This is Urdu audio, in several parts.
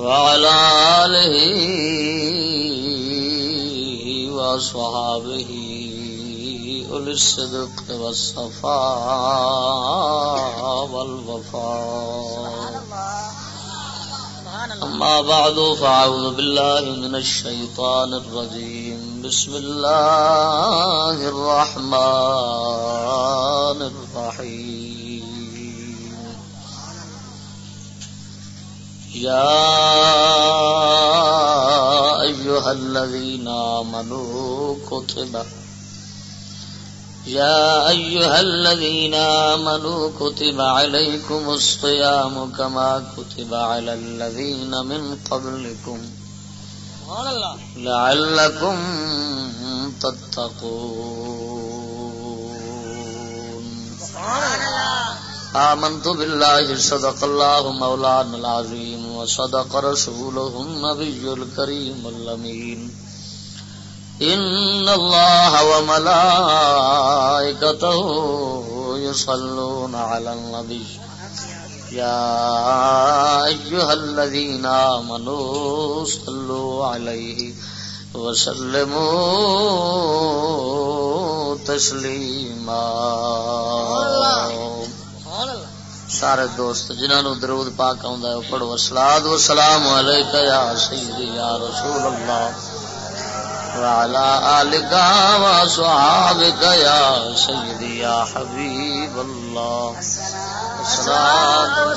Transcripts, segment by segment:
وعلى آله وأصحابه أولي الصدق والصفاء والوفاء. أما بعد، فأعوذ بالله من الشيطان الرجيم. بسم الله الرحمن الرحيم. يا أيها الذين آمنوا كتب يا أيها الذين آمنوا كتب عليكم الصيام كما كتب على الذين من قبلكم لعلكم تتقون. سبحان الله. آمنت بالله صدق الله مولانا العظيم. وصدق رسوله النبي الكريم اللمين إن الله وملائكته يصلون على النبي. يا أيها الذين آمنوا صلوا عليه وسلموا تسليما. سارے دوست جنہوں درود پاک آ پڑھو۔ سلاد و سلام یا سیدی، یا رسول اللہ۔ والا آلکا و صحابک یا سیدی، یا حبیب اللہ۔ سلام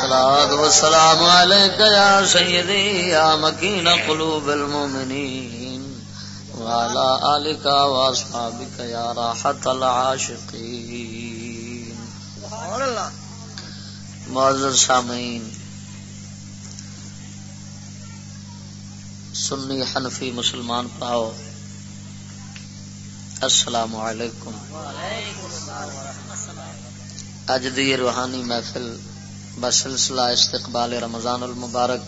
سلاد و سلام علیکہ یا سیدی، یا مکین قلوب المومنین وعلى آلك وأصحابك يا راحة العاشقين. معزز سامعین سنی حنفی مسلمان پاؤ السلام علیکم. اج دی روحانی محفل بسلسلہ استقبال رمضان المبارک.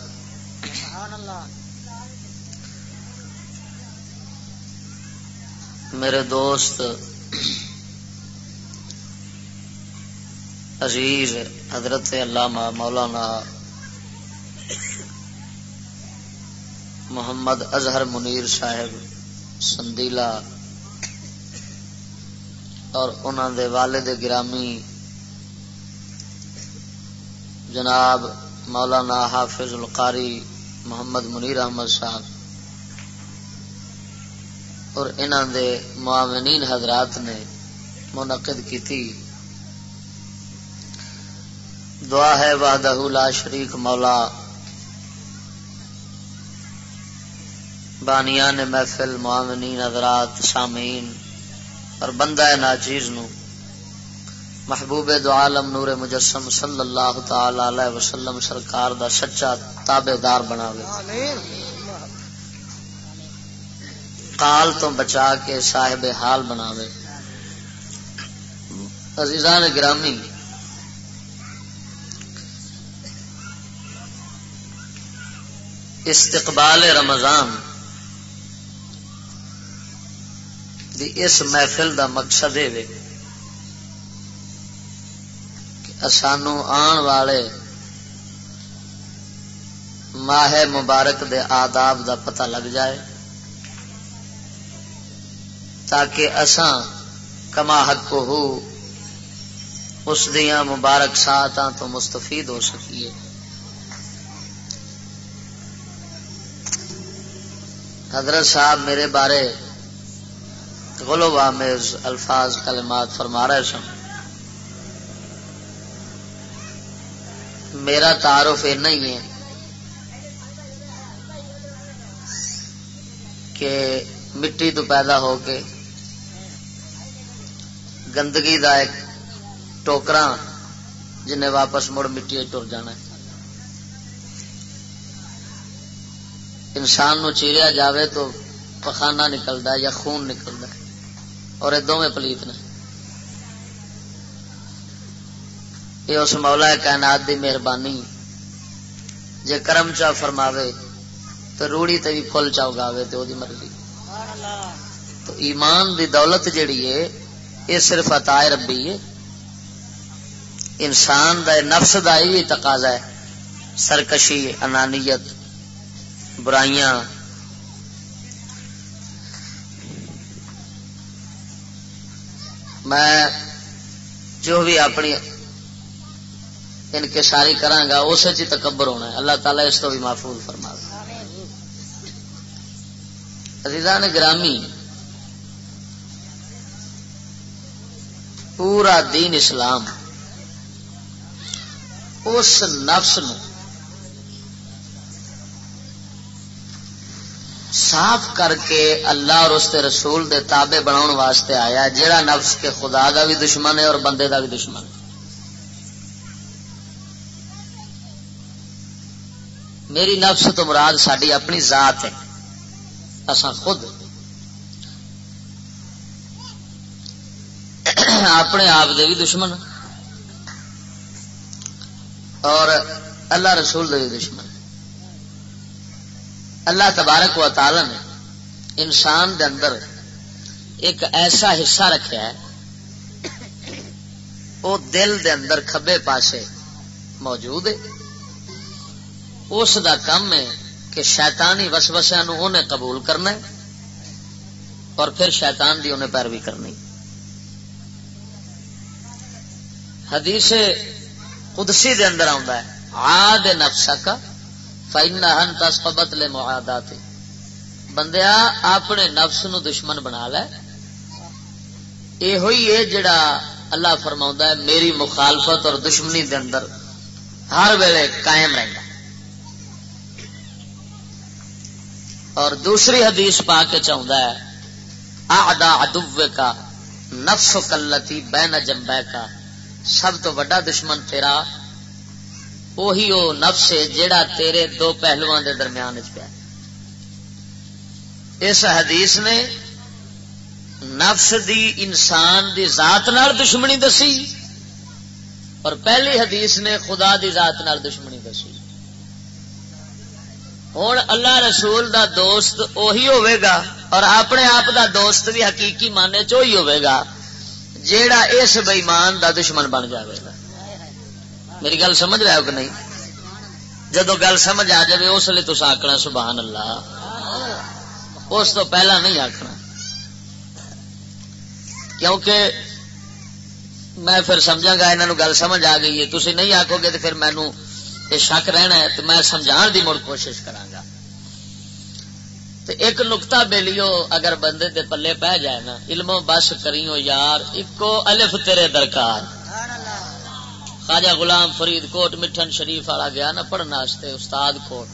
میرے دوست عزیز حضرت علامہ مولانا محمد اظہر منیر صاحب، سندیلا اور انہوں دے والد گرامی جناب مولانا حافظ القاری محمد منیر احمد صاحب۔ اور انہوں دے معاونین حضرات نے منعقد کی تھی دعا ہے وحدہ لا شریک مولا۔ بانیان محفل معاونین حضرات سامعین اور بندہ ناچیز نو۔ محبوب دو عالم نور مجسم صلی اللہ تعالی علیہ وسلم سرکار دا سچا تابے دار بناوے کال تو بچا کے صاحب حال بناوے۔ عزیزان گرامی، استقبال رمضان دی اس محفل دا مقصد ہے کہ سانو آن والے ماہ مبارک دے آداب دا پتہ لگ جائے۔ تاکہ اساں کما حق ہو، اس دیا مبارک سات تو مستفید ہو سکیے۔ حضرت صاحب میرے بارے غلو آمیز الفاظ کلمات فرما رہے سن۔ میرا تعارف یہ نہیں ہے کہ مٹی تو پیدا ہو کے گندگی دا ایک ٹوکرا جنہیں واپس مڑ مٹی ٹر جانا ہے۔ انسان نو چیریا جاوے تو پخانہ نکلتا ہے یا خون نکلتا اور یہ دونوں پلیت نے۔ یہ اس مولا کائنات دی مہربانی جے کرم چا فرماوے تو روڑی تے بھی فل چا اگاوے تو دی مرضی۔ تو ایمان دی دولت جڑی ہے یہ صرف عطا ربی ہے انسان دا نفس دا ہی تقاضا ہے۔ سرکشی، انانیت، برائیاں۔ میں جو بھی اپنی ان کے ساری کرا اس تکبر ہونا ہے۔ اللہ تعالیٰ اس تو بھی محفوظ فرما عزیزان گرامی پورا دین اسلام اس نفس نو صاف کر کے اللہ اور اس رسول دے تابے بنا واسطے آیا جہاں نفس کے خدا دا بھی دشمن ہے اور بندے دا بھی دشمن ہے۔ میری نفس تو مراد ساری اپنی ذات ہے۔ اصا خود اپنے آپ دے بھی دشمن۔ اور اللہ رسول دے بھی دشمن۔ اللہ تبارک و تعالی نے انسان دے اندر ایک ایسا حصہ رکھا ہے وہ دل دے اندر کھبے پاسے موجود ہے۔ اس دا کم ہے کہ شیطانی وسوسیا نو انہیں قبول کرنا ہے اور پھر شیطان دی انہیں پیروی کرنی۔ حدیث قدسی دے اندر آتا ہے آد نفسا کا فائنا ہن تسبت لے معادات بندیا اپنے نفس نو دشمن بنا لے۔ یہ ہوئی ہے جڑا اللہ فرما ہے، میری مخالفت اور دشمنی دے اندر ہر ویلے قائم رہتا اور دوسری حدیث پا کے چاہتا ہے آدا ادو کا نفس کلتی بین جمبے کا سب تو بڑا دشمن تیرا وہی وہ نفس ہے جیڑا تیرے دو پہلوان دے درمیان پیا اس حدیث نے نفس دی انسان دی ذات نال دشمنی دسی اور پہلی حدیث نے خدا دی ذات نال دشمنی دسی۔ ہوں اللہ رسول دا دوست اوہی ہوئے گا اور اپنے آپ دا دوست بھی حقیقی مانے چی ہوئے گا۔ جیڑا اس بےمان دا دشمن بن جاوے گا۔ میری گل سمجھ رہا ہو کہ نہیں؟ جدو گل سمجھ آ جائے اس لیے تصا آکنا سبحان اللہ۔ اس تو پہلا نہیں آخنا کیونکہ میں پھر سمجھا گا انہوں گل سمجھ آ گئی ہے۔ تھی نہیں آکو گے تو پھر مینو یہ شک رہنا ہے، تو میں سمجھا دی مڑ کوشش کرا تو ایک نکتا بےلیو اگر بندے دے پلے پہ جائے نا، علمو بس کریو یار، اکو الف تیرے درکار۔ خواجہ غلام فرید کوٹ مٹھن شریف والا گیا نا پڑھنا پڑھنے استاد کوٹ۔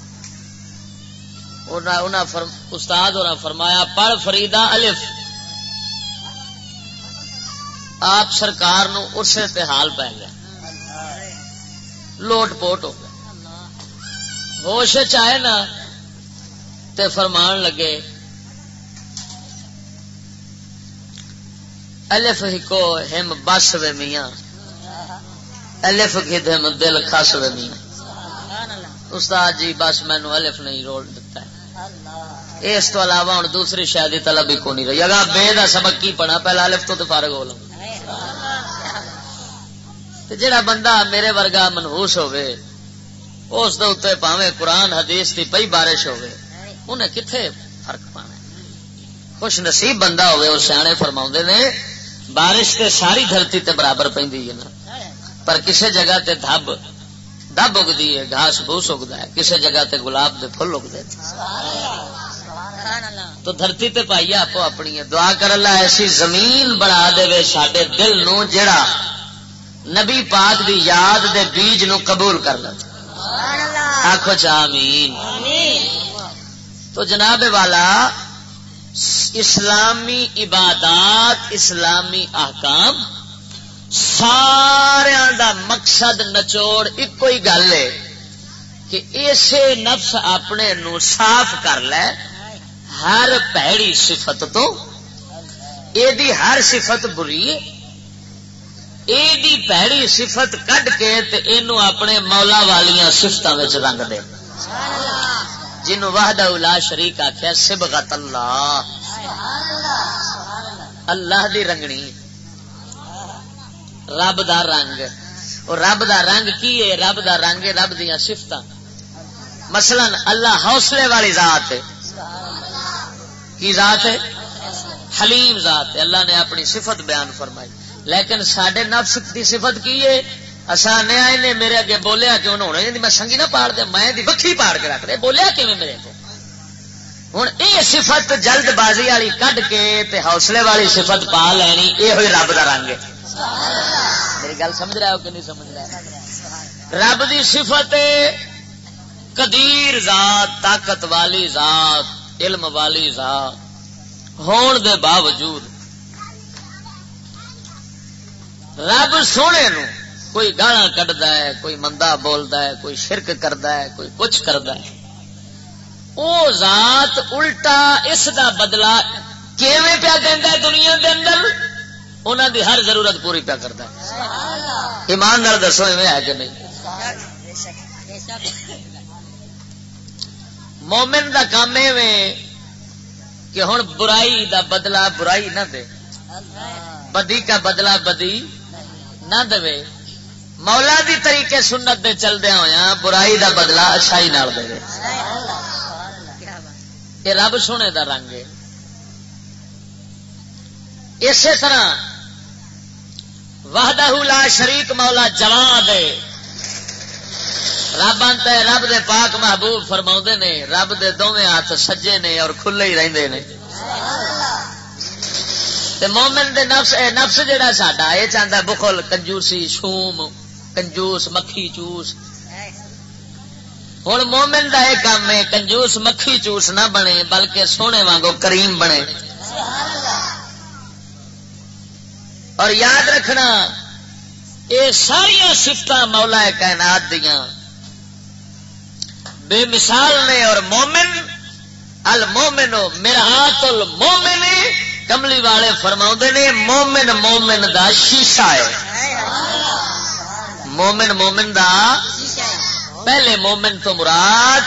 فرم استاد اور فرمایا، پڑھ فریدا الف۔ آپ سرکار نو اسے حال پی گیا۔ لوٹ پوٹ ہو گیا۔ ہوش چاہے نا تے فرمان لگے۔ الف ہکو ہم بس وے میاں۔ الف گدم دل خس وے میاں۔ استاد جی بس مینو الف نہیں روڑ دتا ہے۔ اس تو علاوہ ہوں دوسری شاید طلب ہی کو نہیں رہی۔ اگر بے دا سبق کی پڑھا، پہلا الف تو فارغ ہو لوں جڑا بندہ میرے ورگا منہوس ہوئے اس دے پاوے قرآن حدیث کی پئی بارش ہوئے انہیں کتنے فرق پانا خوش نصیب بندہ ہوئے وہ سیانے فرما نے بارش تے ساری دھرتی تے برابر پہ نا۔ پر کسی جگہ تے دب دب اگتی ہے گھاس بوس اگتا ہے کسی جگہ تے گلاب دے پھل اگتے تو دھرتی تے پائی آپ اپنی دعا کر اللہ ایسی زمین بنا دے سڈے دل نو جڑا نبی پاک دی یاد دے بیج نو قبول کر لے۔ آخو چامین تو جناب والا، اسلامی عبادات، اسلامی احکام سارا دا مقصد نچوڑ ایک ہی گل ہے کہ اسے نفس اپنے نو صاف کر لے، ہر پیڑی صفت تو یہ ہر صفت بری ہے۔ پیڑی صفت کڈ کے اینو اپنے مولا والیا سفت رنگ دے۔ جنوں واہد الا شریک آخیا سبغت اللہ۔ اللہ دی رنگنی۔ رب دا رنگ۔ اور رب دا رنگ کی ہے؟ رب دا رنگ رب دیا سفت مثلا اللہ حوصلے والی ذات ہے۔ کی ذات ہے؟ حلیم ذات ہے۔ اللہ نے اپنی صفت بیان فرمائی۔ لیکن سڈے نفس کی صفت کی ہے؟ اصا نیا نے میرے اگے بولیا کہ انہوں نے میں سنگی نہ پاڑ دیا میں وکری پاڑ کے رکھ دے۔ بولیا کہ میرے کو؟ ہوں یہ صفت جلد بازی والی کڈ کے تے حوصلے والی صفت پا لینی یہ ہوئی رب کا رنگ میری گل سمجھ رہا ہو کہ نہیں سمجھ رہا رب دی صفت قدیر ذات، طاقت والی ذات، علم والی ذات ہون دے باوجود رب سونے نو کوئی گانا کٹتا ہے کوئی مندا بولتا ہے کوئی شرک کرتا ہے کوئی کچھ کرتا ہے۔ وہ ذات الٹا اس دا بدلا کیویں پیا دینا دنیا دے اندر؟ انہوں دی ہر ضرورت پوری پیا کرتا ہے۔ ایمان نال دسو ایویں ہے کہ نہیں۔ مومن دا کام ایویں کہ ہوں برائی دا بدلا برائی نہ دے۔ بدی کا بدلا بدی نہ دے۔ مولا دی طریقے سنت دے چلدیا ہوا برائی دا بدلا اچھائی نال دے یہ رب سونے دا رنگ ہے۔ اسی طرح وحدہ لا شریک مولا جوان دے رب انت رب دے پاک محبوب فرما نے، رب دے دونوں ہاتھ سجے نے اور کھلے ہی رہندے نے۔ مومن دے نفس، اے نفس جڑا ساڈا یہ چاہتا بخل، کنجوسی، شوم۔ کنجوس مکھی چوس ہوں مومن کا یہ کام ہے کنجوس مکھی چوس نہ بنے بلکہ سونے وانگو کریم بنے اور یاد رکھنا یہ ساریا سفت مولا کائنات دیا بے مثال نے اور مومن المومن میرا المومن کملی والے فرما نے مومن مومن دا شیشہ ہے مومن مومن دا پہلے مومن تو مراد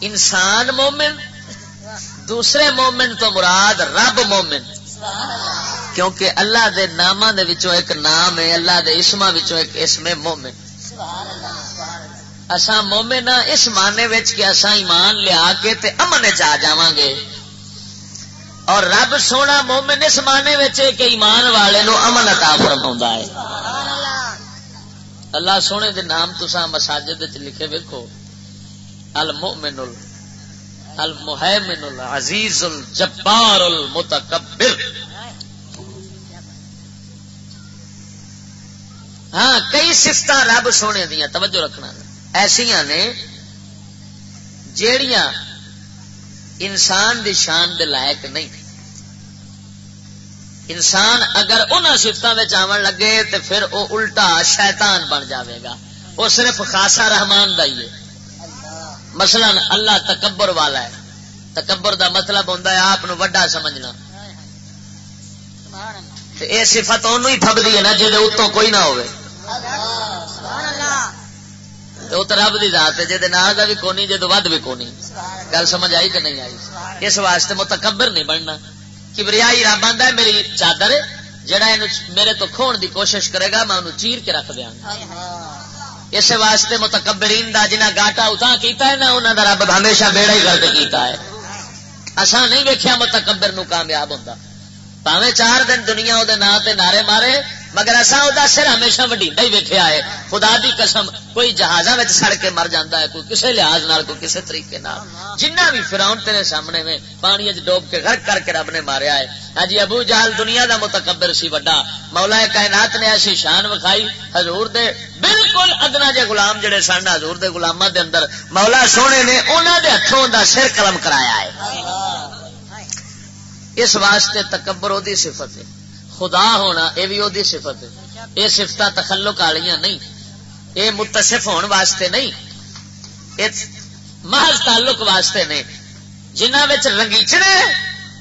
انسان مومن، دوسرے مومن تو مراد رب مومن۔ کیونکہ اللہ دے نام دے وچوں ایک نام ہے، اللہ دے اسما وچوں ایک اسم مومن۔ اسا مومن ہاں اس معنی وچ کہ اسا ایمان لیا کے تے امن چ جاواں گے اور رب سونا مومن اس معنی وچ کہ ایمان والے نو امن عطا فرماوندا ہے۔ اللہ سونے دے نام تسا مساجد لکھے ویکو المؤمن المحمن العزیز الجبار المتکبر ہاں کئی سفت رب سونے دیا توجہ رکھنا۔ ایسا نے جیڑیاں انسان دی شان دے لائق نہیں۔ انسان اگر ان سفتوں میں آن لگے تو پھر وہ الٹا شیطان بن جاوے گا۔ وہ صرف خاصا رحمان دا ہی ہے۔ مثلا اللہ تکبر والا ہے۔ تکبر دا مطلب ہوتا ہے آپ وڈا سمجھنا۔ یہ سفت ان ہی تھبدی ہے نا جی اتوں کوئی نہ ہو رب کی ذات ہے جی کا بھی کونی جی ود بھی کونی۔ گل سمجھ آئی کہ نہیں آئی؟ اس واسطے متکبر نہیں بننا۔ کبریائی رب آدھا میری چادر جڑا میرے تو کھون دی کوشش کرے گا، میں انہوں چیر کے رکھ دیا اس واسطے متکبرین دا جنہ گاٹا اتنا کیتا ہے نا انہوں دا رب ہمیشہ بیڑا ہی گرد کیتا ہے۔ اصا نہیں ویکیا متکبر نو کامیاب ہوتا پاوے چار دن دنیا وہ نعرے مارے مگر اصا وہ سر ہمیشہ وڈیڈا ہی ویکیا ہے۔ خدا دی قسم، کوئی جہازوں سڑ کے مر جاتا ہے، کوئی کسی لحاظ نال، کوئی کسی طریقے نال۔ جنہ بھی فراؤن تیرے سامنے میں پانی ڈوب کے غرق کر کے رب نے ماریا ہے۔ ہاں جی ابو جہل دنیا دا متکبر سی وڈا۔ مولا کائنات نے ایسی شان وکھائی، حضور دے بالکل ادنا جے غلام جڑے سن، حضور دے غلاماں دے اندر مولا سونے نے انہوں دے ہاتھوں دا سر قلم کرایا ہے۔ اس واسطے تکبر وہ صفت ہے۔ خدا ہونا، یہ بھی وہ صفت ہے۔ یہ سفت تخلق والیاں نہیں۔ یہ متصف ہونے واسطے نہیں۔ محض تعلق واسطے نے جنہ رنگیچنے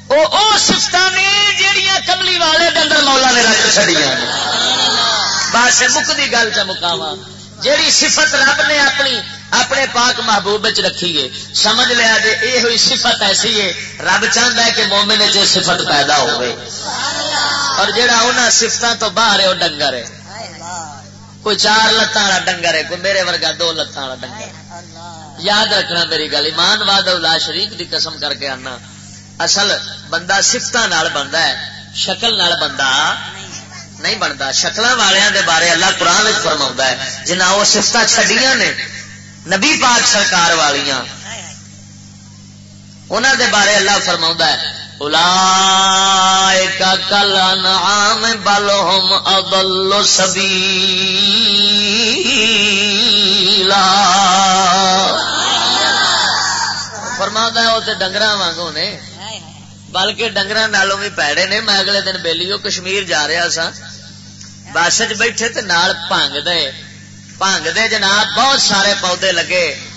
وہ سفت نے جہیا کملی والے ڈنگر مولا نے رکھ چڑیا بس مکتی گل چ مکاوا جیڑی صفت رب نے اپنی، اپنے پاک محبوب رکھی ہے، سمجھ لیا جی یہ ہوئی صفت ایسی ہے۔ رب چاہتا ہے کہ مومن چ صفت پیدا ہوئے۔ اور جڑا انہوں سفتوں تو باہر ہے، وہ ڈنگر ہے۔ کوئی چار لتان والا ڈنگر ہے، کوئی میرے ورگا دو لتان والا ڈنگر یاد رکھنا میری گل، ایمان واد شریف دی قسم کر کے آنا۔ اصل بندہ سفت بنتا ہے، شکل بندہ نہیں بنتا شکل والوں دے بارے اللہ قرآن فرما ہے جنہ وہ سفت چڈیا نے، نبی پاک سرکار والیاں انہوں دے بارے اللہ فرما ہے الا کل نام بلوم ابلو سبھی فرما ہے وہ تو ڈنگر وگوں نے۔ بلکہ ڈنگر نالوں بھی پیڑے نے۔ میں اگلے دن بےلیو کشمیر جا رہا سا بس چ بیٹھے تے نال پانگ دے پانگ دے جناب بہت سارے پودے لگے۔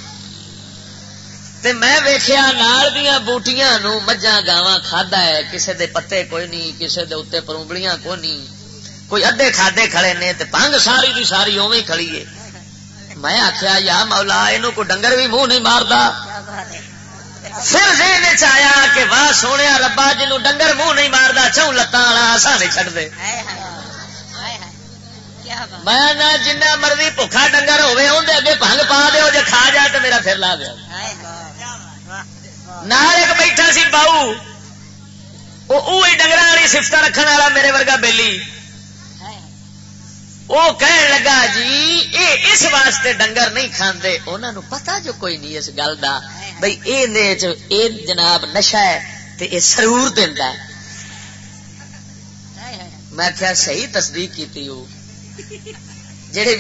تے میں ویخیا نال دیا بوٹیاں نو مجھا گاواں کھادا ہے، کسے دے پتے کوئی نہیں، کسے دے اتنے پروبڑیاں کوئی نہیں۔ کوئی ادے کھادے کھڑے نے تے پانگ ساری دی ساری اوی کھڑی ہے۔ میں آخیا یا مولا یہ کو ڈنگر بھی منہ نہیں مارتا پھر ذہن چیا کہ واہ سونے ربا، جنوں ڈنگر منہ نہیں مارتا چون لتان والا آسا نہیں چڑھ دے میں جنا مرضی بکھا ڈنگر ہوے اندر اگے پنگ پا دو جی کھا جا تو میرا پھر لا دیا ایک بیٹھا سی باؤ۔ وہ ڈنگر والی سفت رکھنے والا میرے ورگا بےلی وہ کہن لگا جی اے اس واسطے ڈنگر نہیں کھاندے۔ انہوں نے پتا جو کوئی نہیں اس گل کا بھائی اے جناب نشا ہے تے اے سرور دینا میں کیا صحیح تصدیق کی ہوں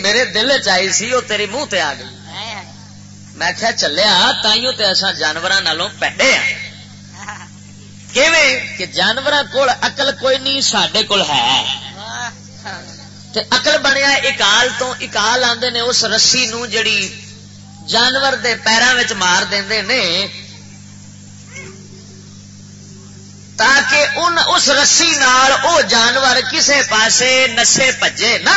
میرے دل چی سی، وہ تیری منہ تے آ گئی۔ میں کیا چلیا، تائیوں تے ایسا جانوروں نالوں پیڈے ہاں۔ کہ جانور کول اقل کوئی نہیں سڈے کول ہے۔ تے اقل بنیا اکال تو اکال آدھے نے، اس رسی نو جڑی جانور دے پیروں مار دے نے، تاکہ ان اس رسی نال او جانور کسے پاسے نسے پجے نا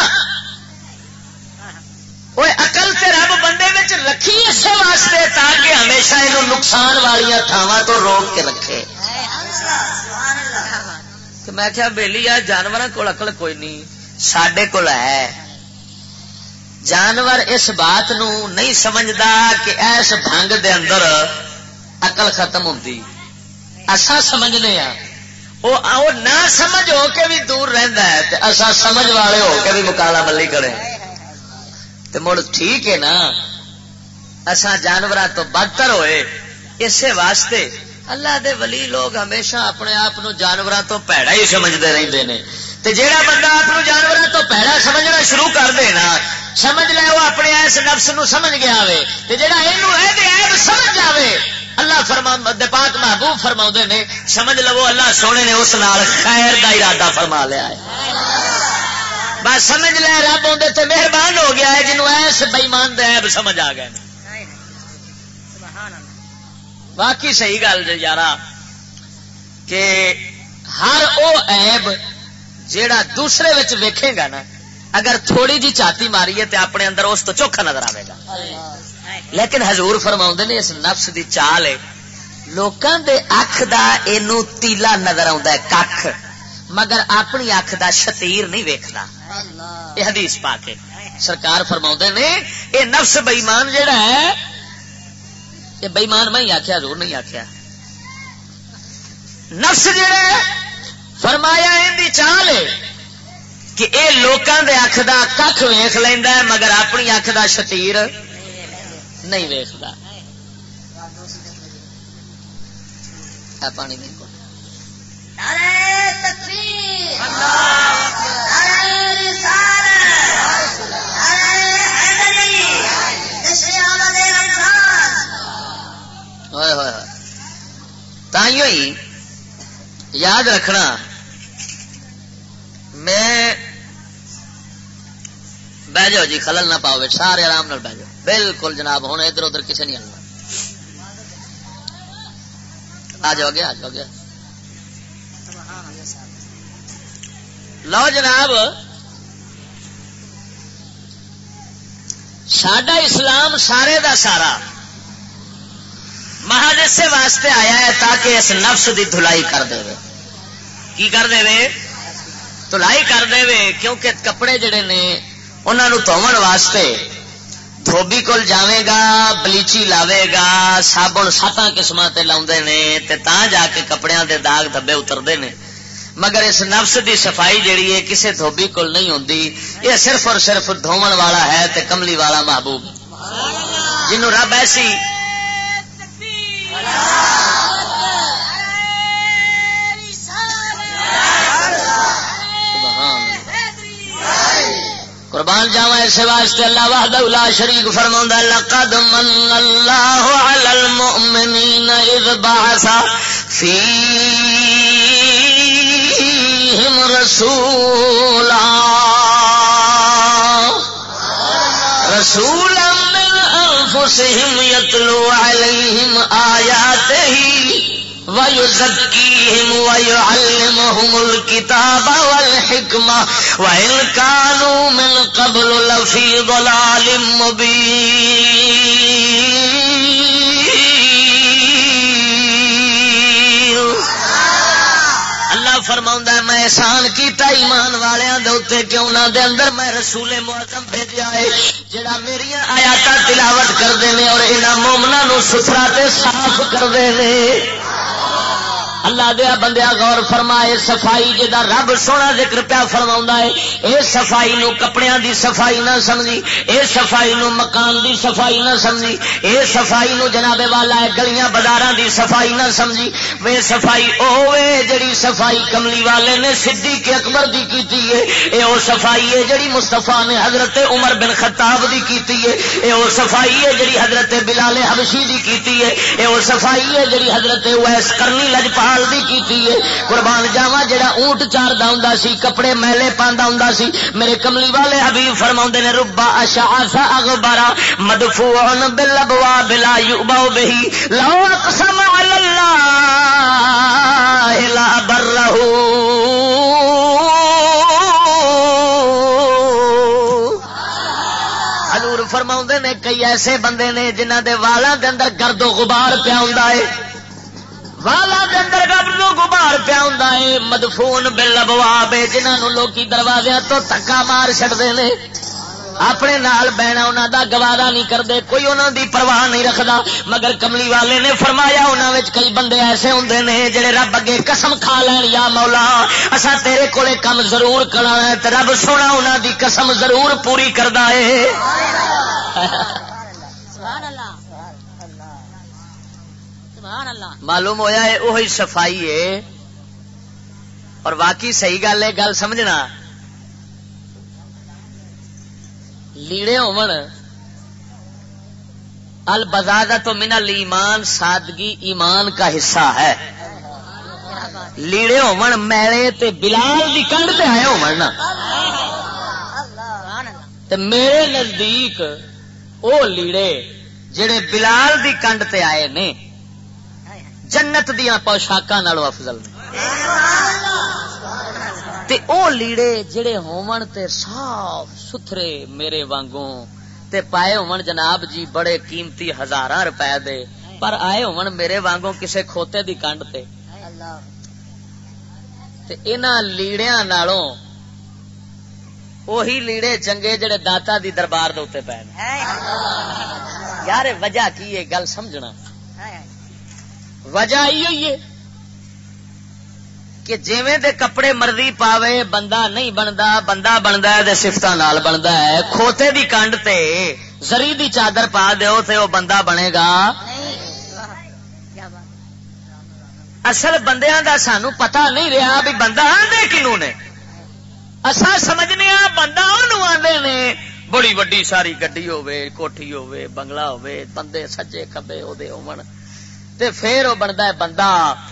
وہ اقل سے رب بندے میں رکھی اس واسطے تاکہ ہمیشہ یہ نقصان والی تھاوا تو روک کے رکھے میں کیا بہلی آ جانور کو اقل کوئی نہیں سڈے کول ہے جانور اس بات نو نہیں سمجھتا کہ ایس بھنگ دے اندر اقل ختم ہوتی اصا سمجھنے ہاں وہ نہ سمجھ ہو کے بھی دور رہتا ہے اصا سمجھ والے ہو کے بھی مکالا بلی کرے تو مڑ ٹھیک ہے نا۔ اصا جانور تو بدتر ہوئے۔ اسی واسطے اللہ دے ولی لوگ ہمیشہ اپنے آپ جانوروں تو پیڑا ہی سمجھتے رہتے ہیں تے جیڑا بندہ آپ جانوروں تو پیڑا سمجھنا شروع کر دینا سمجھ لے وہ اپنے اس نفس نو سمجھ گیا تے جیڑا یہ سمجھ جائے اللہ فرما پاک محبوب فرما نے، سمجھ لو اللہ سونے نے اس نال خیر دا ارادہ فرما لیا ہے۔ بس سمجھ لیا رب تو مہربان ہو گیا ہے جنوب ایس بئیمان دب سمجھ آ گئے باقی صحیح گل جی یار کہ ہر او عیب جیڑا دوسرے ویکھے گا نا اگر تھوڑی جی چاتی ماری ہے تو اپنے اندر اس تو چوکھا نظر آئے گا۔ لیکن حضور فرما نے اس نفس دی چال ہے لوکاں دے اکھ دا اینو تیلا نظر آتا ہے مگر اپنی اکھ دا شتیر نہیں ویکھدا یہ حدیث پا کے سرکار فرما نے یہ نفس بئیمان جہا ہے یہ بئیمان میں ہی آخیا حضور نہیں آخیا نفس جہا فرمایا ان دی چال ہے کہ اے لوکاں دے اکھ دا کھ ویخ لینا مگر اپنی اکھ دا شتیر نہیں ویستا پانی نہیں۔ کو یاد رکھنا، میں بہ جاؤ جی خلل نہ پاؤ سارے آرام نال بہ جاؤ۔ بالکل جناب ہوں ادھر ادھر کسی نہیں آنا آ جاؤ گیا آ جاؤ گیا لو جناب سڈا اسلام سارے دا سارا۔ محض اسے واسطے آیا ہے تاکہ اس نفس دی دھلائی کر دے۔ کی کر دے دھلائی کر دے کیونکہ کپڑے جڑے نے انہوں دھون واسطے دھوبی کول جاوے گا، بلیچی لاوے گا سابن ساتاں قسم سے لا جا کے کپڑے دے داغ دبے اترتے ہیں مگر اس نفس دی صفائی جیڑی ہے کسے دھوبی کول نہیں ہوندی، یہ صرف اور صرف دھومن والا ہے تے کملی والا محبوب۔ جنوں رب ایسی قربان جاوا اس واسطے اللہ وحدہ لا شریک فرماوندا لقد من اللہ علی المؤمنین اذ بعث فیہم رسولا. رسولا من انفسهم يتلو عليهم آياته ويزكيهم ويعلمهم الكتاب والحكمة وإن كانوا من قبل لفي ضلال مبين اللہ فرماؤں فرما میں احسان کیتا ایمان والوں دے کیوں نہ دے اندر میں رسول معظم بھیجا ہے، جڑا میری آیات تلاوت کرتے ہیں اور یہاں مومنا نو ستھرا صاف کرتے ہیں اللہ دیا بندیا غور فرمائے، صفائی جا رب سونا ذکر پیا فرما ہے، اے صفائی نو کپڑیاں دی صفائی نہ سمجھی، اے صفائی نو مکان دی صفائی نہ سمجھی، اے صفائی نو جناب والا ہے، گلیاں بازار دی صفائی نہ سمجھی۔ وے صفائی اوے جڑی صفائی کملی والے نے سدھی کے اکبر دی کیتی ہے، اے او صفائی ہے جڑی مستفا نے حضرت عمر بن خطاب دی کیتی ہے، اے او صفائی ہے جڑی حضرت بلال حبشی دی کیتی ہے، اے او صفائی ہے جڑی حضرت ویس کرنی لجپا نال بھی کیتی ہے۔ قربان جاوا جڑا اونٹ چاردا ہوندا سی، کپڑے میلے پاندا ہوندا سی، میرے کملی والے حبیب فرماوندے نے، ربا اشعث اغبرا مدفوعن بالابواب لا يؤبا به۔ لو اقسم على الله لا بره فرما نے، کئی ایسے بندے نے جنہ دے والا دے اندر گرد و غبار پیا ہوں والا دے اندر گبر گبار پیا ہوں مدفون بل ابواب جنہوں لوگ دروازے تو تکا مار چڑتے ہیں اپنے نال بہنا انہوں دا گوارا نہیں کرتے کوئی انہوں دی پرواہ نہیں رکھتا مگر کملی والے نے فرمایا انہوں کئی بندے ایسے ہوں نے جڑے رب اگے قسم کھا لین، یا مولا اصا تیرے کولے کم ضرور کرنا ہے رب سونا انہوں دی قسم ضرور پوری کرتا ہے۔ معلوم ہویا ہے وہی صفائی ہے۔ اور واقعی صحیح گل ہے، گل سمجھنا۔ لیڑے ہون۔ البزاد تو من ایمان سادگی ایمان کا حصہ ہے۔ لیڑے ہون، میلے تے بلال دی کنڈ تے آئے ہون تے میرے نزدیک او لیڑے جڑے بلال دی کنڈ تے آئے نے۔ جنت دیا پوشاک افضل تے او لیڑے جڑے ہون تے صاف ستھرے میرے وانگوں تے پائے ہون جناب جی بڑے قیمتی ہزار روپے دے، پر آئے ہون میرے وانگوں کسے کھوتے دی کنڈ تے۔ تے انہاں لیڑیاں نالوں وہی لیڑے چنگے جڑے داتا دی دربار دے اوتے پے یار وجہ کی ہے؟ گل سمجھنا۔ وجہ ہے کہ جیویں دے کپڑے مرضی پاوے، بندہ نہیں بنتا بندہ بنتا ہے سفت بنتا ہے، کھوتے دی کانڈ تے زری دی چادر پا دیو تے وہ بندہ بنے گا۔ اصل بندیاں دا سانو پتا نہیں رہا بھی بندہ آدھے کنو نے۔ اصا سمجھنے بندہ آدھے نے۔ بڑی وڈی ساری گڈی ہوے کوٹھی ہوے بنگلہ ہوے بندے سجے کبے وہ تے پھر وہ بنتا ہے بندہ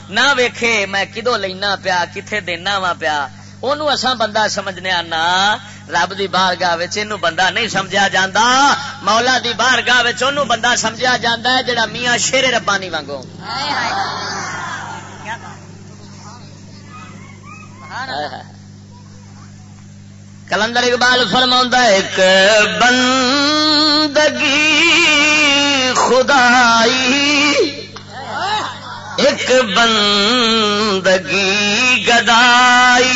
نہ ویکھے میں کدو لینا پیا کتنے دینا وا پیا۔ اساں بندہ سمجھنے نا رب دی بار گاہ بندہ نہیں سمجھا جاتا مولا دی بار گاہ بندہ سمجھا جاتا ہے جڑا میاں شیر ربانی وانگو۔ کلندر اقبال فرما ایک بندگی خدائی ایک بندگی گدائی،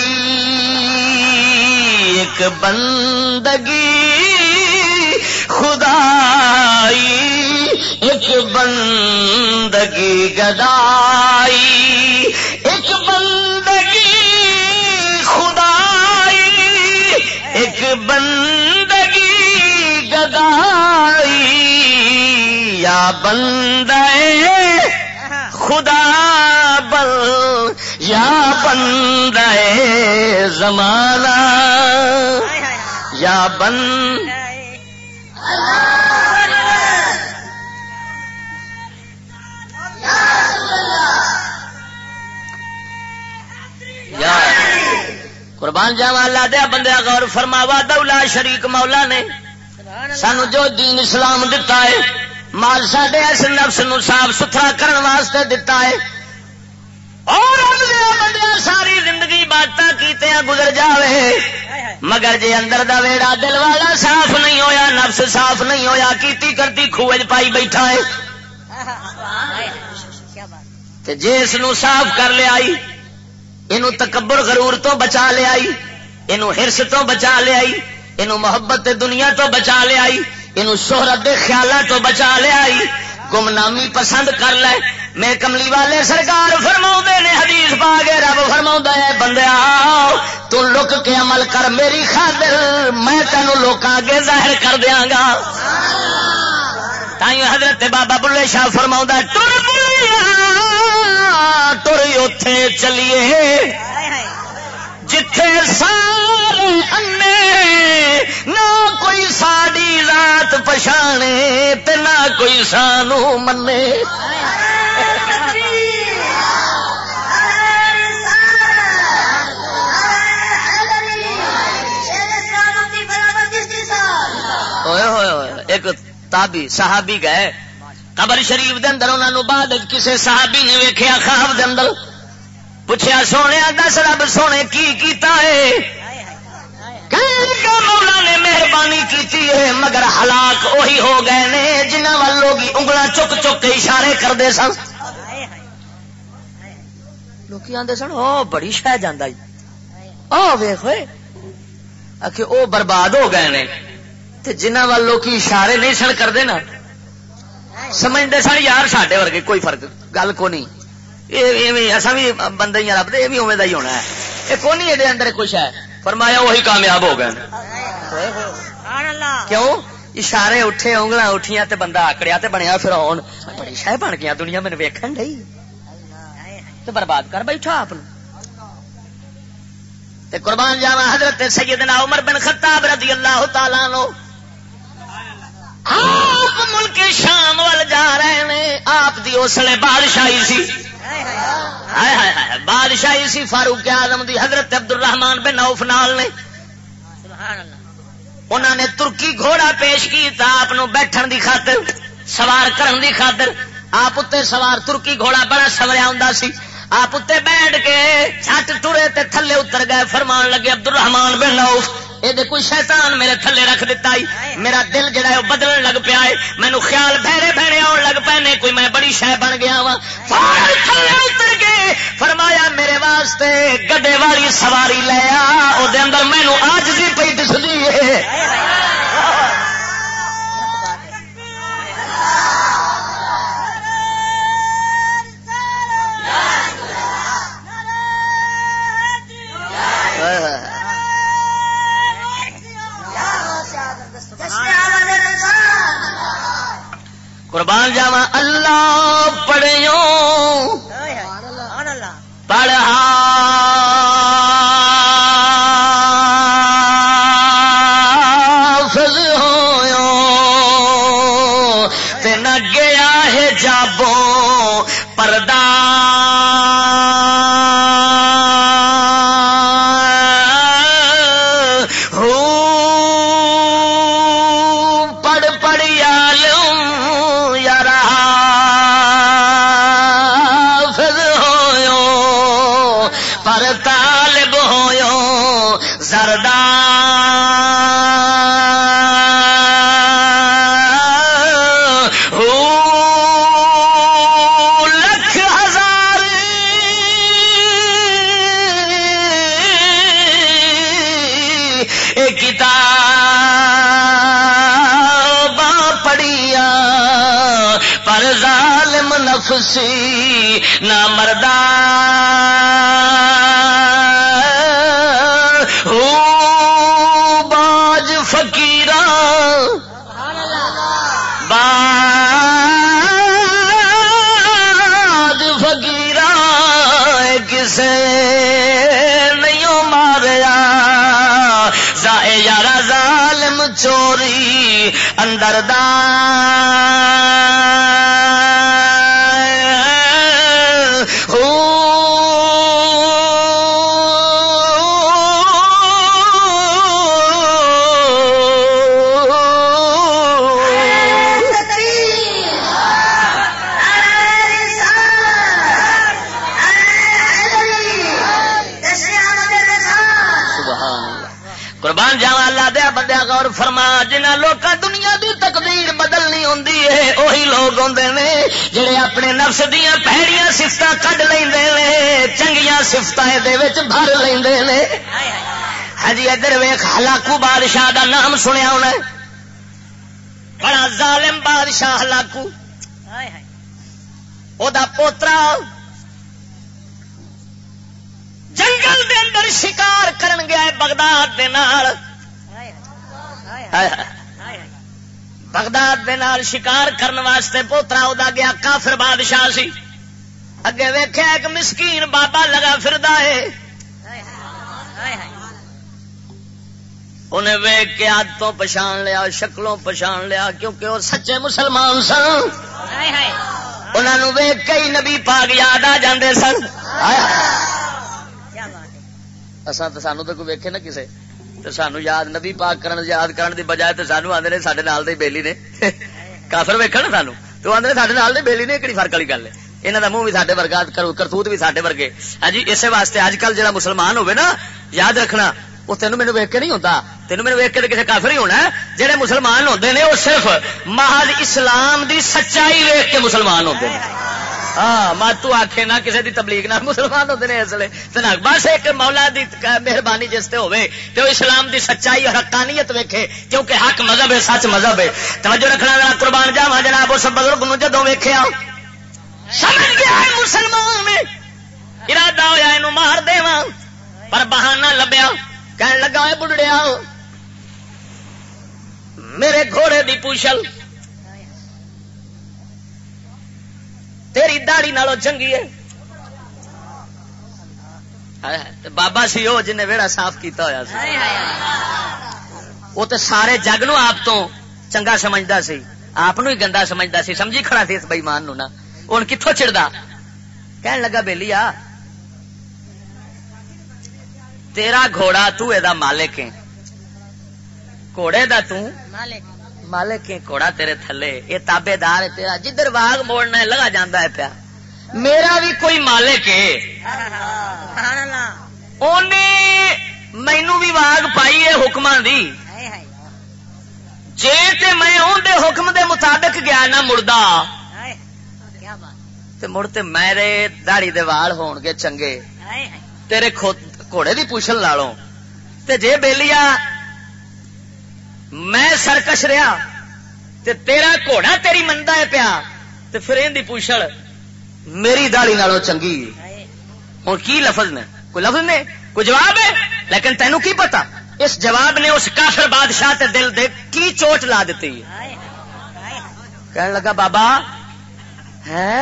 ایک بندگی خدائی، ایک بندگی گدائی، ایک بندگی خدائی، ایک بندگی گدائی۔ یا بندے خدا بل یا بند زمانہ، یا بند قربان جاوا اللہ دیا بندے غور فرماوا، دولا شریک مولا نے، سانو جو دین اسلام دتا ہے مال سڈے اس نفس نو صاف ستھرا کرن واسطے دتا ہے۔ اور بندے ساری زندگی بات کیتے گزر جاوے۔ مگر جی اندر دا ویڑا دل والا صاف نہیں ہویا، نفس صاف نہیں ہویا، کیتی کرتی خوج پائی بیٹھا ہے۔ جی اس نو صاف کر لیا یہ تکبر غرور تو بچا لیا یہ ہرس تو بچا لیا یہ محبت دنیا تو بچا لیا یہ شہرت دے خیالات تو بچا لیا گمنامی پسند کر لے۔ میں کملی والے سرکار فرما نے، حدیث پا گئے رب فرما ہے بندیا تو لک کے عمل کر میری خاطر، میں تینوں لوگ اگے ظاہر کر دیا گا۔ تھی حضرت بابا بلے شاہ فرما ٹر ٹر اتے چلیے۔ جتھے سارے انے، نہ کوئی ساری رات پچھانے تے نہ کوئی سانو منے۔ ایک تابی صحابی گئے، قبر شریف دے اندر انہوں نے بعد کسی صحابی نے ویکیا خواب دے اندر۔ پوچھا سونے، دس، رب سونے کی کیتا ہے؟ مولا نے مہربانی کی ہے، مگر ہلاک وہی ہو گئے نے جنہ وال لوگ چک چک کے اشارے کرتے سن۔ لوگ آتے سن وہ بڑی شہ جانا ویخ وہ برباد ہو گئے نے۔ جنہ وال لوگ اشارے نہیں سن کرتے نا سمجھتے سن، یار سڈے ورگے کوئی فرق، گل کو نہیں۔ اصا بھی بندے ہی رب یہ بھی اوے ہی ہونا ہے یہ کون یہ اندر کچھ ہے فرمایا وہی کامیاب ہو گئے کیوں اشارے اٹھے انگل اٹھیاں تے بندہ آکڑیا تے بنیا پھر آن بڑی شہ بن گیا دنیا میرے ویکن ڈی تو برباد کر بیٹھا آپ قربان جاوا حضرت سیدنا عمر بن خطاب رضی اللہ تعالی نو آپ ملک شام وال جا رہے ہیں آپ دی اسلے بادشاہی سی بادشاہی سی فاروق آزم دی حضرت عبد الرحمان بن نوف نال نے۔ انہوں نے ترکی گھوڑا پیش کیا آپ بیٹھن دی خاطر سوار کرن دی خاطر۔ آپ اتنے سوار ترکی گھوڑا بڑا سوریا ہوں سی۔ آپ اتنے بیٹھ کے چٹ ٹرے تے تھلے اتر گئے فرمان لگے عبد الرحمان بن نوف یہ کوئی شیطان میرے تھلے رکھ دیتا میرا دل جڑا ہے بدلن لگ پیا ہے۔ مینو خیال بہرے بہرے آن لگ پے کوئی میں بڑی شہ بن گیا وا تھلے اتر کے فرمایا میرے واسطے گڈے والی سواری لیا وہ اندر مینو آج بھی پی دسدی ہے۔ قربان جاوا اللہ پڑھو پڑھا۔ چوری اپنے نفس دیا پیڑیاں سفت کڈ لے چنگیا سفت بھر لے ہاں جی ادھر ویخ ہلاکو بادشاہ دا نام سنیا ہونا بڑا ظالم بادشاہ ہلاکو۔ وہ پوترا جنگل دے اندر شکار کرن گیا ہے بغداد دے نال۔ ہاں جی۔ بغداد دے نال شکار کرن واسطے پوترا ادا گیا، کافر بادشاہ سی۔ اگے ویخیا ایک مسکین بابا لگا فردا ہے۔ انہیں ویگ کے آدتوں پچھان لیا، شکلوں پچھان لیا، کیونکہ وہ سچے مسلمان سن۔ انہوں ویگ کئی نبی پاک یاد آ جاندے سن۔ اصا تو سانو تو کوئی ویکھے نا کسے؟ تو سانو یاد نبی پاک کرن یاد کرن دی بجائے تو سانو آدھے سارے نال دے بیلی نے۔ کافر ویک نا سانو؟ تو آدھے سارے نال دے بیلی نے کہڑی فرق والی گل ہے؟ یہاں کا منہ بھی سارے ورگا کرتوت بھی سارے ورگے۔ ہاں جی اسی واسطے اج کل جہاں مسلمان ہوے نا، یاد رکھنا، وہ تینوں میرے ویک کے نہیں ہوتا تینوں میرے ویک کے کسی کافر ہی ہونا جہے مسلمان ہوتے ہیں وہ صرف محض اسلام دی سچائی ویک کے مسلمان ہوتے ہیں ہاں مت آخے نہ کسی دی تبلیغ نہ مسلمان ہوتے ہیں اس لیے۔ بس ایک مولا دی مہربانی جس سے ہوے تو اسلام دی سچائی اور حقانیت ویکھے، کیونکہ حق مذہب ہے، سچ مذہب ہے۔ توجہ رکھنا میرا قربان جاوا جناب، اس بزرگ نو جدو ویخیا سمجھ گیا ہے مسلمان ارادہ ہوا یہ مار دے پر بہانہ لبیا، کہن لگا ہے بڑھڑیا میرے گھوڑے دی پوچھل تیری داڑی نالوں چنگی ہے۔ بابا سی وہ جن ویڑا صاف کیتا ہوا سی۔ وہ تو سارے جگ نو آپ تو چنگا سمجھتا سی آپ ہی گندا سمجھتا سی سمجھی کھڑا سی اس بئیمان نا۔ ہوں کتوں چڑھتا کہن لگا بہلی آ تیرا گھوڑا تو اے مالک ہے گھوڑے دا تو مالک مالک کوڑا تیرے تھلے، یہ تابے دار تیرا، جدھر واگ موڑنا ہے، لگا جانا ہے پیا۔ میرا بھی کوئی مالک ہے۔ مینو بھی واگ پائی ہے حکم دی۔ جی میں اندر حکم دے مطابق گیا نا نہ مڑدا مڑتے میرے دہڑی دے وال ہون گے چنگے۔ تیرے گھوڑے دی پوچھل لالوں تے جے بیلیا میں سرکش رہا تے تیرا گھوڑا تیری منتا ہے پیا، تے پھر یہ پوچھل میری داڑی نالوں چنگی۔ ہوں کی لفظ نے؟ کوئی لفظ نے؟ کوئی جواب ہے؟ لیکن تینوں کی پتا اس جواب نے اس کافر بادشاہ تے دل دے کی چوٹ لا دیتی کہنے لگا، بابا ہے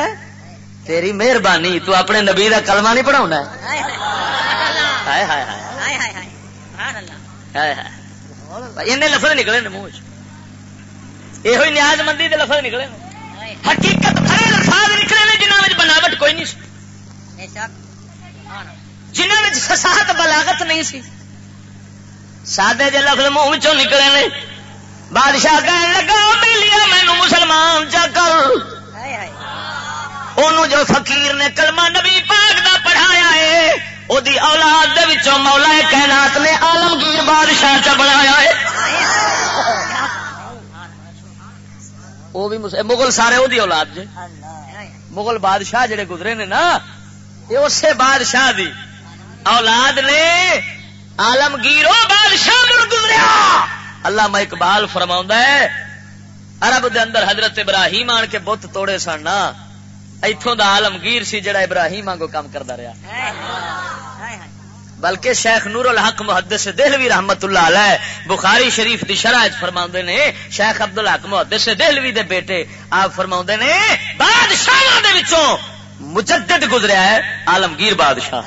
تیری مہربانی، تو اپنے نبی کا کلمہ نہیں پڑھاؤں ہائے ہائے ہائے۔ لفظ نکلے منہ یہ نیاز مندی کے لفظ نکلے حقیقت الفاظ نکلے نے جنہوں میں بناوٹ جنہوں فساد بلاغت نہیں سی۔ سادے جے لفظ منہ چوں نکلے نے۔ بادشاہ کہنے لگا ملیا مینو مسلمان چا کر۔ انہوں جو فقیر نے کلمہ نبی پاک دا پڑھایا ہے او دی اولاد دے وچوں مولا کائنات نے عالمگیر بادشاہ چ بنایا ہے۔ وہ بھی مغل سارے وہ اولاد جے۔ مغل بادشاہ جڑے گزرے نے نا یہ اسے بادشاہ دی۔ اولاد نے آلمگیر بادشاہ گزریا۔ اللہ میں اقبال فرما ہے عرب دے اندر حضرت ابراہیم آن کے بت توڑے سن اتوں دا عالمگیر سی جڑا ابراہیم آگو کام کرتا رہا بلکہ شیخ نور الحق محدث دہلوی رحمت اللہ علیہ بخاری شریف دی شرح فرما نے شیخ ابد الحق محدث دہلوی دے بیٹے آپ فرما نے بادشاہ دے وچوں مجدد گزریا ہے عالمگیر بادشاہ۔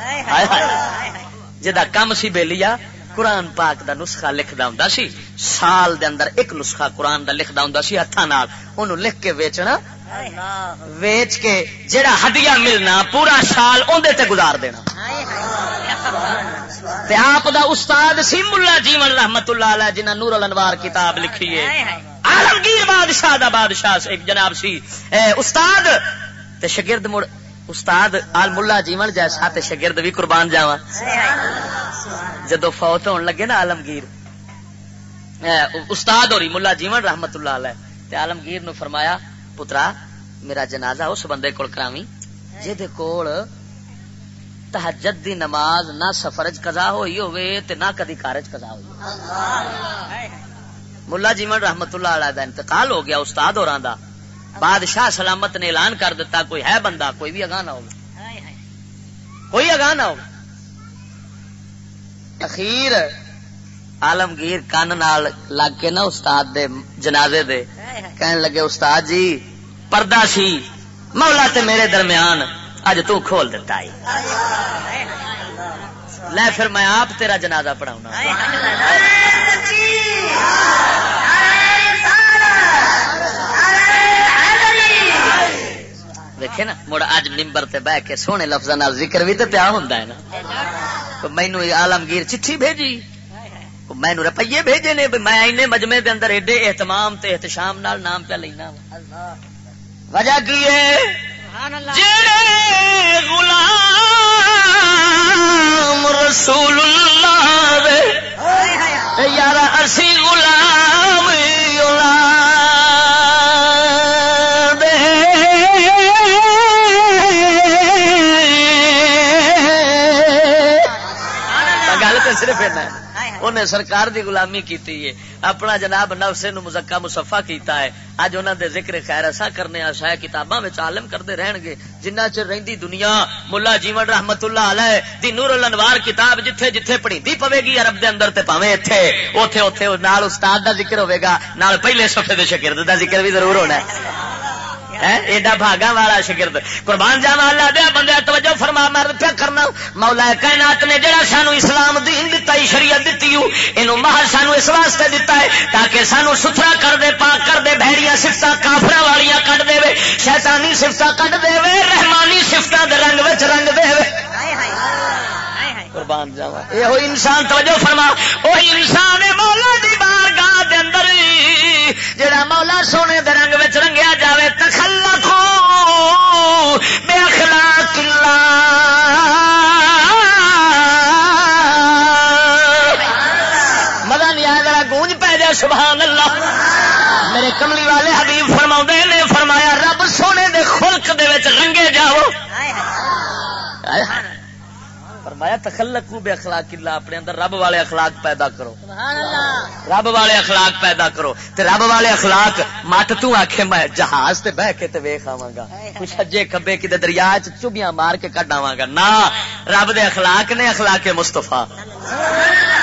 جدا کم سی بے لیا قرآن پاک دا نسخہ لکھدا ہوں سی سال دے اندر ایک نسخہ قرآن دا لکھدا ہوں سی ہاتھا نال۔ انہوں لکھ کے ویچنا ویچ کے جڑا ہڈیا ملنا پورا سال اندر تے گزار دینا۔ آپ دا استاد سی ملا جیون رحمت اللہ علیہ جنہ نور الانوار کتاب لکھی ہے۔ عالمگیر بادشاہ دا بادشاہ جناب سی۔ اے استاد تے شگرد مڑ استاد آل ملا جیون جیسا تے شگرد بھی قربان جاوا جدو فوت ہون لگے نا عالمگیر استاد ہوری ملا جیون رحمت اللہ علیہ تے عالمگیر نو فرمایا پترا میرا جنازہ اس بندے کول کراوی جہد کول تحجد دی نماز نہ سفرج قضا ہوئی ہوئے تے نہ کدی کارج قضا ہوئی ملا جیون رحمت اللہ علیہ دا انتقال ہو گیا استاد اور دا۔ بادشاہ سلامت نے اعلان کر دیتا کوئی ہے بندہ، کوئی بھی اگاہ نہ ہوگا کوئی اگاہ نہ ہوگا اخیر عالمگیر کن نال لگ کے نا استاد دے جنازے دے۔ کہنے لگے، استاد جی پردہ سی، مولا تے میرے درمیان اج تو کھول دیتا ہے۔ لے پھر میں آپ تیرا جنازہ پڑھاؤں دیکھے نا، مڑ اج ممبر تے بہ کے سونے لفظ ذکر بھی تو پیا ہوں نا۔ مینو آلمگیر چٹھی بھیجی۔ میں روپیے بھیجے نے میں مجمے دے اندر ایڈے اہتمام تے احتشام نال نام پہ لینا۔ وجہ کی ہے؟ غلام رسول اللہ یار اسی غلام گل انہیں سرکار دی غلامی کیتی ہے۔ اپنا جناب نفسے نو مزکا مصفا کیتا ہے۔ اج انہوں دے ذکر خیر ایسا کرنے آشا کتاباں وچ عالم کرتے رہن گے جنہ چر رہندی دنیا، ملا جیون رحمت اللہ علیہ، دی نور الانوار کتاب جتھے جتھے پڑھی پوے گی، عرب دے اندر تے پاویں ایتھے۔ اوتھے اوتھے نال استاد دا ذکر ہوے گا۔ نال پہلے صفحے دے شاگرد دا ذکر بھی ضرور ہونا ہے۔ ایڈا بھاگا والا شگرد قربان جاوا اللہ دیا بندے توجہ فرما مرد پیا کرنا مولا کائنات نے جڑا سانو اسلام دین دتا ہی شریعت دیتی اینو محل سانو اس واسطے دتا ہے تاکہ سانو ستھرا کر دے پاک کر دے بہڑیاں سفت کافر والیاں کٹ دے شیطانی سفت کٹ دے رحمانی سفت دے رنگ وچ رنگ دے قربان جاوا یہ انسان توجہ فرما وہی انسان مولا دی بارگاہ دے اندر۔ جڑا مولا سونے دے رنگ وچ رنگیا جاوے تخلقو بے اخلاق مزہ نہیں آیا ذرا گونج پہ جائے سبحان اللہ۔ میرے کملی والے حبیب فرمایا تخلق بے اخلاق اللہ اپنے اندر رب والے اخلاق پیدا کرو. رب والے اخلاق پیدا کرو تے رب والے اخلاق مٹ تو آخے میں جہاز تے بہ کے تے ویخ آواں گا کچھ اجے کبے کتے دریا چ چوبیاں مار کے کڈ آواں گا. نہ رب دے اخلاق نے اخلاق مستفا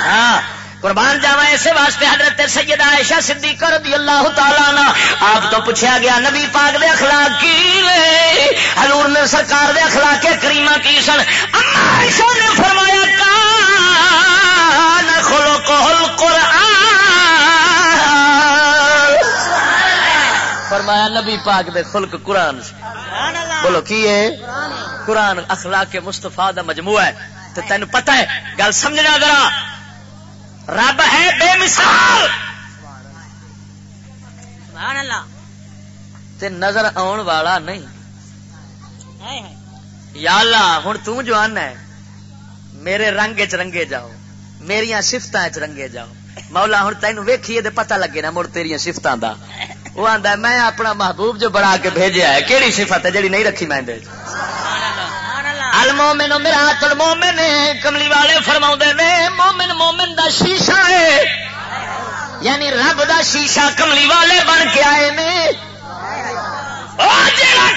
ہاں قربان جاوا اسے واسطے حضرت سیدہ عائشہ صدیقہ رضی اللہ تعالی عنہ آپ تو پوچھا گیا نبی پاک دے اخلاق کی حضور نے سرکار دے اخلاق کریمہ کی سن؟ اما عائشہ نے فرمایا کان خلقہ القرآن. فرمایا نبی پاک دے خلق قرآن سے۔ بولو کی ہے؟ قرآن اخلاق کے مستفا دا مجموعہ ہے۔ تو تین پتہ ہے گل سمجھنا ذرا۔ رب ہے بے مثال۔ تے نظر آن والا نہیں۔ یا اللہ ہوں تجوان ہے۔ میرے رنگ چ رنگے جاؤ۔ میری سفت رنگے جاؤ۔ مولا ہوں تین ویکھیے تے پتہ لگے نا مڑ تیری سفتوں دا۔ وہ آندا میں اپنا محبوب جو بڑا کے بھیجا ہے کہڑی صفت ہے جڑی نہیں رکھی میں المومن میرا المومن کملی والے فرما نے، مومن مومن دا شیشہ ہے۔ یعنی رب دا شیشہ کملی والے بن کے آئے نے۔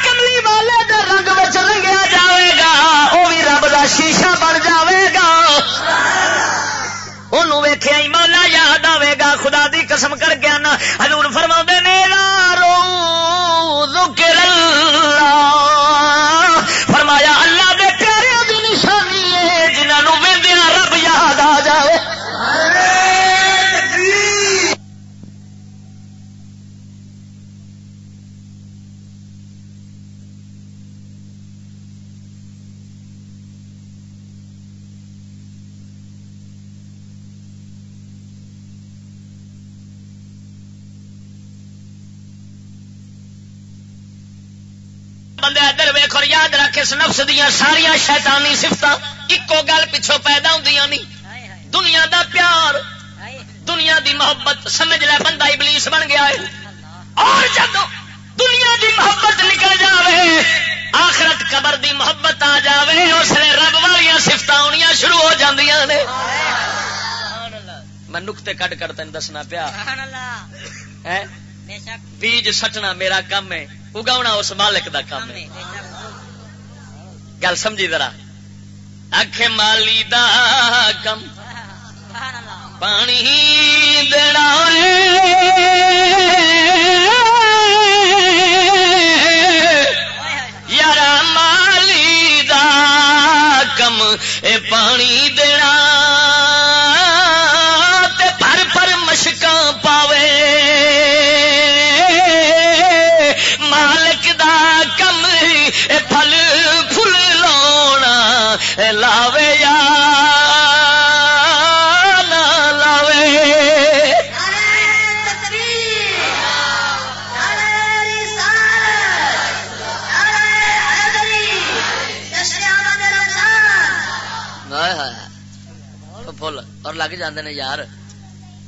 کملی والے دے رنگ بچ رنگیا جاوے گا وہ بھی رب دا شیشہ بن جاوے گا۔ انہوں ویخیا مولا یاد آئے گا، خدا دی قسم کر کے آنا۔ حضور فرما نے رو ذکر اللہ بندے ادھر ویخ اور یاد رکھ اس نفس دیا ساریا شیطانی سفت ایکو گل پچھو پیدا ہوں نہیں دنیا دا پیار دنیا دی محبت سمجھ لے بندہ ابلیس بن گیا ہے۔ اور جب دنیا دی محبت نکل جاوے آخرت قبر دی محبت آ جاوے اس لیے رب والی سفت آنیا شروع ہو جاندیاں نے۔ میں نقطے کٹ کر تین دسنا پیا۔ بیج سٹنا میرا کام ہے۔ اگا اس مالک دا کام ہے۔ گل سمجھی ذرا۔ اکھ مالی دا کم۔ پانی دینا یار مالی دا کم۔ اے پانی فل اور لگ جاندے نے یار۔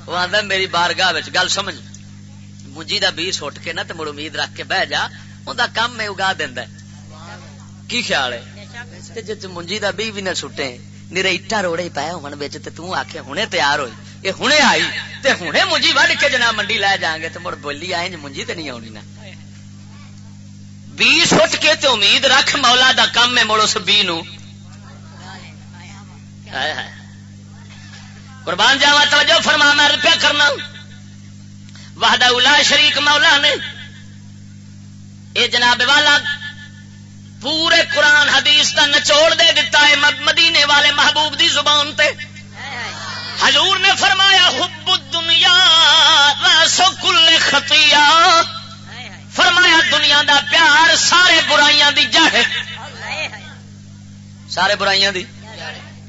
وہ آدھا میری بارگاہ گل سمجھ۔ منجی دا بی سٹ کے نا تو مڑ امید رکھ کے بہ جا ان کا کم میں اگا دینا کی خیال ہے؟ تے جی منجی دا بی بھی نہ سٹے نیرے اٹا روڑے پائے ہون بچ تے تو آکھے ہنے تیار ہوئی۔ یہ ہنے آئی، تے ہنے منجی وڈ کے جناب منڈی لے جائیں گے تے مڑ بولی آئے جی منجی تے نہیں آنی نا۔ بی سٹ کے تے امید رکھ، مولا دا کم میں مڑ اس بی نو قربان جاوا، توجہ فرما، میں روپیہ کرنا۔ وحدہ الا شریک مولا نے۔ اے جناب والا، پورے قرآن حدیث کا نچوڑ دے دیتا ہے مدینے والے محبوب دی زبان تے۔ حضور نے فرمایا، حب دنیا سو کل خطیا فرمایا، دنیا دا پیار سارے برائیاں دی جڑ سارے برائیاں دی۔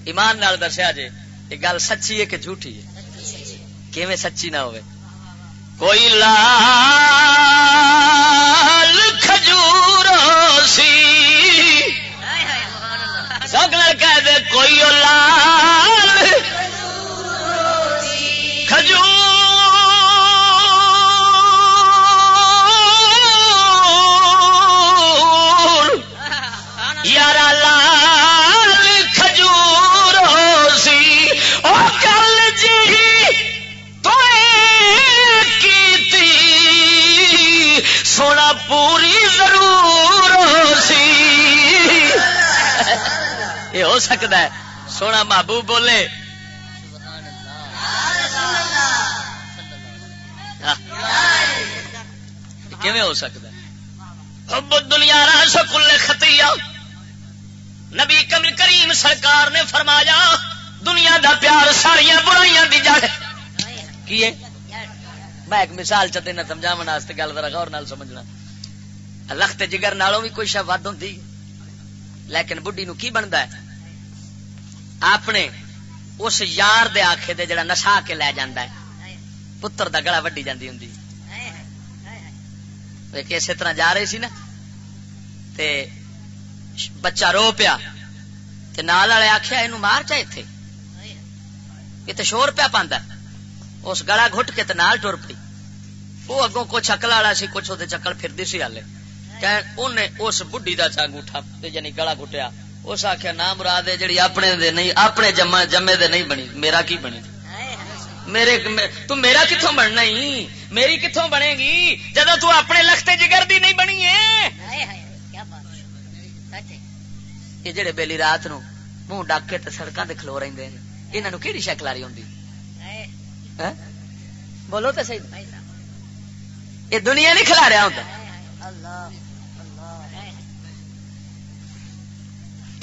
ایمان نال دسیا جی یہ گل سچی ہے کہ جھوٹھی ہے؟ کیویں سچی نہ ہوئے؟ کوئی لال کھجور سی۔ سگل کہہ دے کوئی لال یہ ہو سکتا ہے۔ سونا محبوب بولے۔ کیویں ہو سکتا ہے؟ حب دنیا راس کل خطیہ۔ نبی کمل کریم سرکار نے فرمایا، دنیا دا پیار ساریا برائیاں دی جڑ۔ کی میں ایک مثال چ دینا سمجھا واسطے گل ذرا غور نال سمجھنا۔ لخت جگر نالوں بھی کوئی شہ ود ہوں لیکن بڈی نو کی بنتا ہے؟ اپنے اس یار دے آخے دے جڑا نشا کے لے جاندہ ہے، پتر دا گڑا وڈی جاندی ہوں اسی طرح جا رہی سی نا، تے بچہ رو پیا، تے نال والے آخیا یہ مار چاہے تھے یہ تو شور پیا پاندا اس گلا گھٹ کے تے نال ٹر پی وہ اگوں کچھ اکل والا سی، کچھ وہ چکل پھر سی ہالے اس بڈی کا چانگوٹا یعنی گلا گٹیا اس آخیا نام مراد جڑی اپنے دے نہیں، اپنے جمع جمے دے نہیں بنی، میرا کی بنی؟ میرے تو میرا کتوں بننا ہی؟ میری کتوں بنے گی؟ جب تو اپنے لختے جگر دی نہیں بنی ہے؟ یہ جڑے بیلی رات نو منہ ڈک کے سڑکوں سے کھلو رہے ہیں یہاں کہڑی شکلاری ہوں ہاں؟ بولو تو صحیح۔ یہ دنیا نہیں کھلا رہا ہوں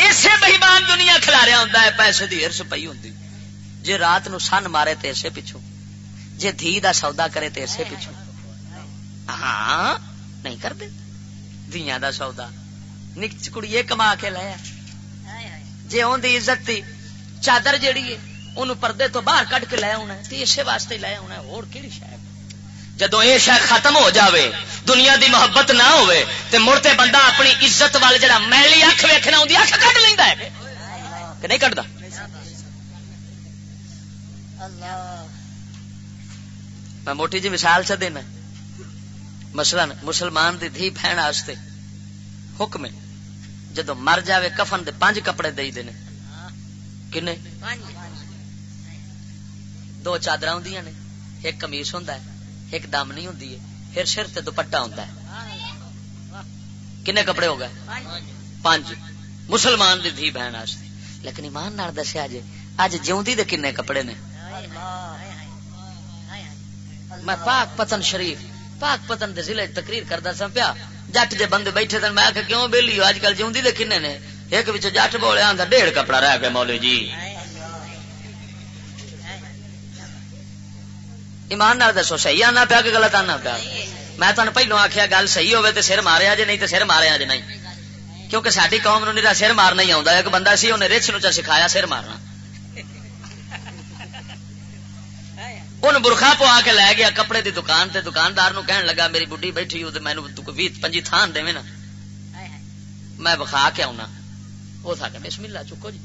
اسے بہیمان دنیا کھلا رہا ہوں پیسے کی ارس پی ہوں جی رات نو سن مارے تو اسے پچھو جی دھی دا سودا کرے تو اسے پچھو ہاں نہیں کرتے دیا دا سودا۔ نک کڑی کما کے لایا جی ان اندی عزت تھی چادر جیڑی ہے انہوں پردے تو باہر کٹ کے لے آنا اسے واسطے لے آنا اور کہڑی شاید جدو یہ شاید ختم ہو جاوے دنیا دی محبت نہ ہوئے تے مڑتے بندہ اپنی عزت وال جڑا میلی اکھ ویکھنا ہوندی اکھ کٹ لیندا ہے؟ کہ نہیں کٹدا میں موٹی جی مثال چ دینا مثلا مسلمان دی دھی بہن واسطے حکم جدو مر جاوے کفن دے پانچ کپڑے دے دینے کنے؟ دو چادر ہوں نے ایک کمیس ہوں ایک دامنی ہوں پھر سر تے دوپٹا ہوں کنے کپڑے ہو گئے؟ پانچ۔ مسلمان دی دھی بہن لیکن ایمان نال دسیا جی اج جیوندی دے کنے کپڑے نے۔ میں پاک پتن شریف، پاک پتن دے ضلع تقریر کردا سا پیا۔ جٹ جے بندے بیٹھے سن، میں آخر کیوں بہلی اج کل جیوندی دے کنے نے۔ ایک بچ جٹ بولے، آندا، ڈیڑھ کپڑا رہ گیا مولوی جی۔ ایمان نال دسو، صحیح آنا پیا کہ غلط آنا پیا؟ میں تمہیں پہلو آخیا گل صحیح ہوے تو سر ماریا جی نہیں تو سر ماریا جی نہیں۔ کیونکہ ساری قوم نو نہیں سر مارنا ہی آتا ایک بندہ سی انہیں رچ نو سکھایا سر مارنا۔ ان برخا پوا کے لے گیا، کپڑے دی دکان تے دکاندار نو کہن لگا، میری بڈی بیٹھی مینو پنجی تھان دے نا۔ میں بخا کے آنا وہ تھا کہ بسم اللہ، چکو جی۔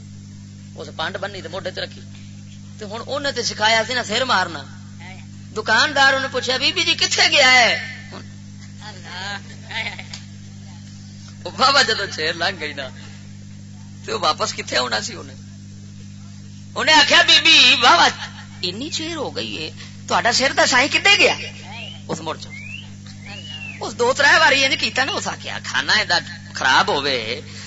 اس پانڈ بنی تے موڈے تے رکھی۔ تے ہن انہیں تے سکھایا سی نا سر مارنا۔ دکاندار انہیں پوچھا بی بی جی کتنے گیا ہے? بابا جدو چیر لنگ گئی نا تو واپس کتنے ہونا سی انہیں؟ انہیں آخیا بی بی بابا این چیر ہو گئی ہے تا سر کا سائی کتنے گیا? اس مڑ چ اس دو تر باری انج کیتا نا، اس آخیا کھانا خراب ہوے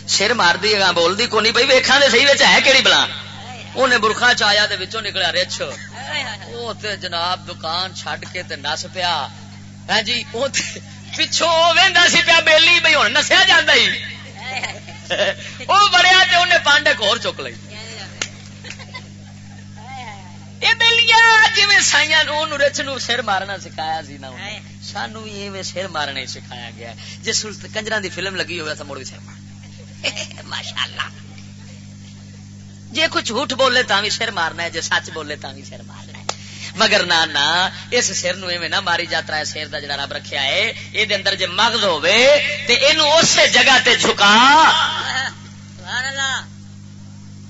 سر مار دی بول دی کونی بھائی ویکھا دے صحیح ہے کہڑی بلا انہیں برخا چایا دے نکلیا رچ وہ جناب دکان چھڈ کے تے نس پیا۔ ہاں جی پچھو سی پیا بیلی بھائی ہوں نسیا جا وہ بڑیا تو انہیں پانڈ ایک اور چک لی جی سائیا رچ نو سر مارنا سکھایا سی نا سانو ایویں سر مارنا سکھایا گیا جس کنجر دی فلم لگی ہوئے تو مڑ بھی سر ماشاء اللہ جی کوئی جھوٹ بولے تا بھی سر مارنا ہے جی سچ بولے تا بھی سر مارنا ہے۔ مگر نہ نہ اس سر نو نہ ماری جاتا ہے سر کا جڑا رب رکھا ہے یہ اندر جی مغز ہوے تے اینو اس جگہ تے جھکا۔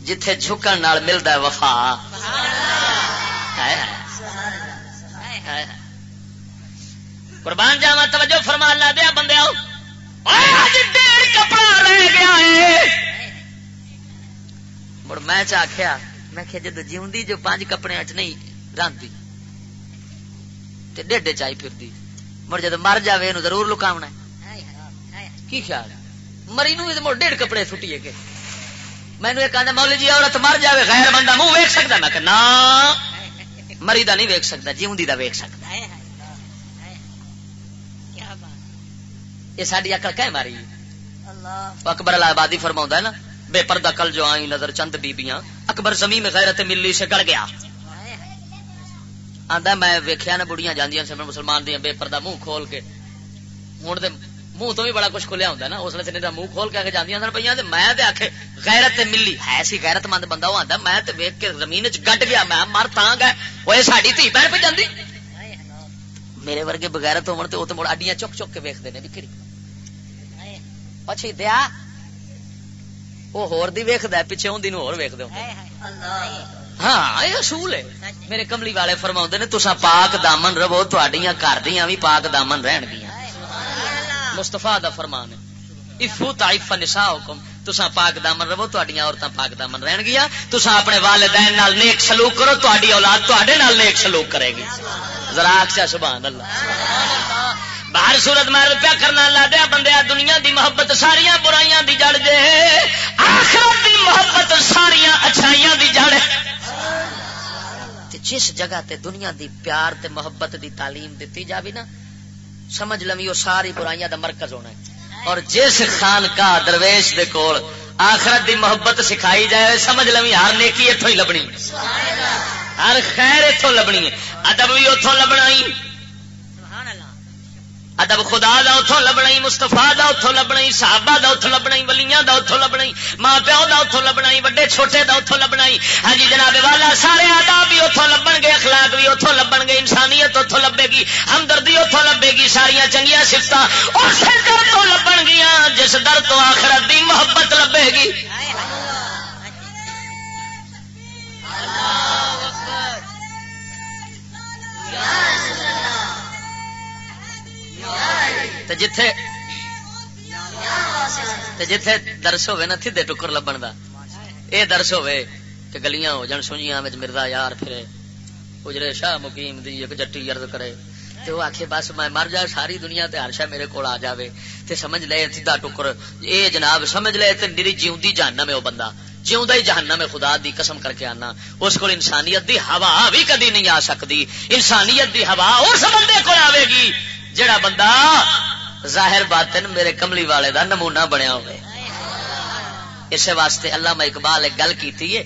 جتھے جھکن نال ملدا ہے وفا۔ قربان جاوا توجہ فرما لا دیا بندے آؤ میں آخیا میں جد جی جو پانچ کپڑے چ نہیں راندی ڈیڈے چائی پھر مڑ جد مر جائے یہ ضرور لکاونا کی خیال مری نو مڑ ڈیڑھ کپڑے سٹیے کے۔ مینو ایک آدھا مولی جی عورت مر جائے غیر بندہ منہ ویک سکتا میں کہ نا مری دا نہیں ویک سکتا جیوندی دا ویک سکتا یہ ساری اکل کہ ماری؟ اکبر آبادی فرما ہے نا بے پردہ کل جو آئی نظر چند بیبیاں، اکبر زمین میں غیرت ملی سے گڑ گیا۔ آدھا میں ویخیا نا بڑیاں جاندیاں سے مسلمان دیا بے پردہ منہ کھول کے۔ ہن ہوں منہ تو بھی بڑا کچھ کھلیا ہوتا نا، اس لیے منہ کھول کے جانا سن پہ میں تے آخ غیرت ملی۔ ہے سی غیرت مند بندہ وہ آتا میں ویک کے زمین وچ گڈ گیا، میں مر تاں گیا وہ ساری دھی بہن پہ جاتی میرے ورگے بغیرت ہو تو مڑ اڈیاں چک چک کے ویکتے ہیں بکری اچھی دیا۔ وہ ہور دی ویکد پیچھے ہور ہاں یہ اصول ہے۔ میرے کملی والے نے تسا پاک دامن رہو گھر پاک دامن رہن دا فرمان ہے۔ افو تسا پاک دامن رہو عورتیں پاک دامن رہن گیا تسا اپنے والدین نال نیک سلوک کرو تاری اولاد تے نیک سلوک کرے گی۔ ذرا آخ سبحان اللہ۔ باہر سورت محل پیا کرنا لا دیا بندیا، دنیا دی محبت ساریا برائیاں دی جڑ دے آخرت دی محبت ساریا اچھائیاں دی جڑ۔ جس جگہ تے دنیا دی پیار تے محبت دی تعلیم دیتی جاوی نا، سمجھ لمی وہ ساری برائیاں دا مرکز ہونا ہے۔ اور جس خان کا درویش دے کول آخرت دی محبت سکھائی جائے، سمجھ لمی ہر نیکی اتوں ہی لبنی۔ ہر خیر اتوں لبنی ہے۔ ادب بھی اتوں لبنا ہی ادب خدا دا اتوں لبنا ہی مستفا دا اتوں لبنا ہی صحابہ دا اتوں لبنا ہی ولیاں دا اتوں لبنا ہی ماں پیو دا اتوں لبنا ہی وڈے چھوٹے دا اتوں لبنا ہی ہاں جی جناب والا، سارے آداب بھی اتوں لبن گے، اخلاق بھی اتوں لبن گے، انسانیت اتوں لبے گی، ہمدردی اتوں لبے گی ساریا چنگیا سفت اسی در تو لبن گیا جس در تو آخرت دی محبت لبے گی۔ اللہ جتھے جتھے درس ہوئے نا تھے ٹکر لبن دا، اے درس ہوئے کہ گلیاں ہو جان سنجیاں وچ مردا یار پھرے اجرے شاہ مقیم دی ایک جٹی یرد کرے، تے وہ آکھے، بس میں مر جا، ساری دنیا تے ہر شے میرے کول آ جاوے، تے سمجھ لے سیدھا ٹکر۔ اے جناب، سمجھ لے تے میری جیوندی جہنم ہے او بندہ، جیوندا ہی جہنم ہے خدا دی قسم کر کے آنا۔ اس کول انسانیت دی ہوا بھی کدی نہیں آ سکتی، انسانیت دی ہوا اس بندے کو آوے گی۔ جڑا بندہ ظاہر باطن میرے کملی والے دا نمونہ بنیا ہوئے. اس واسطے اللہ میں اقبال ایک گل کی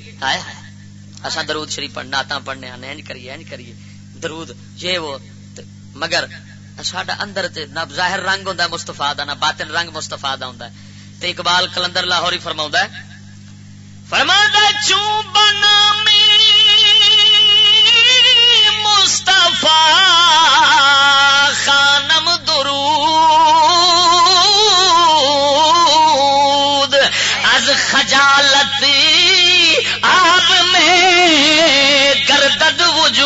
اصا درود شریف پڑھنا آتا پڑھنے، آنے، اینج کریے اینج کریے۔ درود، یہ وہ، مگر ساڈا اندر تے نہ ظاہر رنگ ہوندا ہوں مستفا نہ باطن رنگ مستفا ہوں تے اقبال کلندر لاہور ہی فرما فرما چوں بنا مستفا خانم درود از خجالت آپ میں گردد وجود۔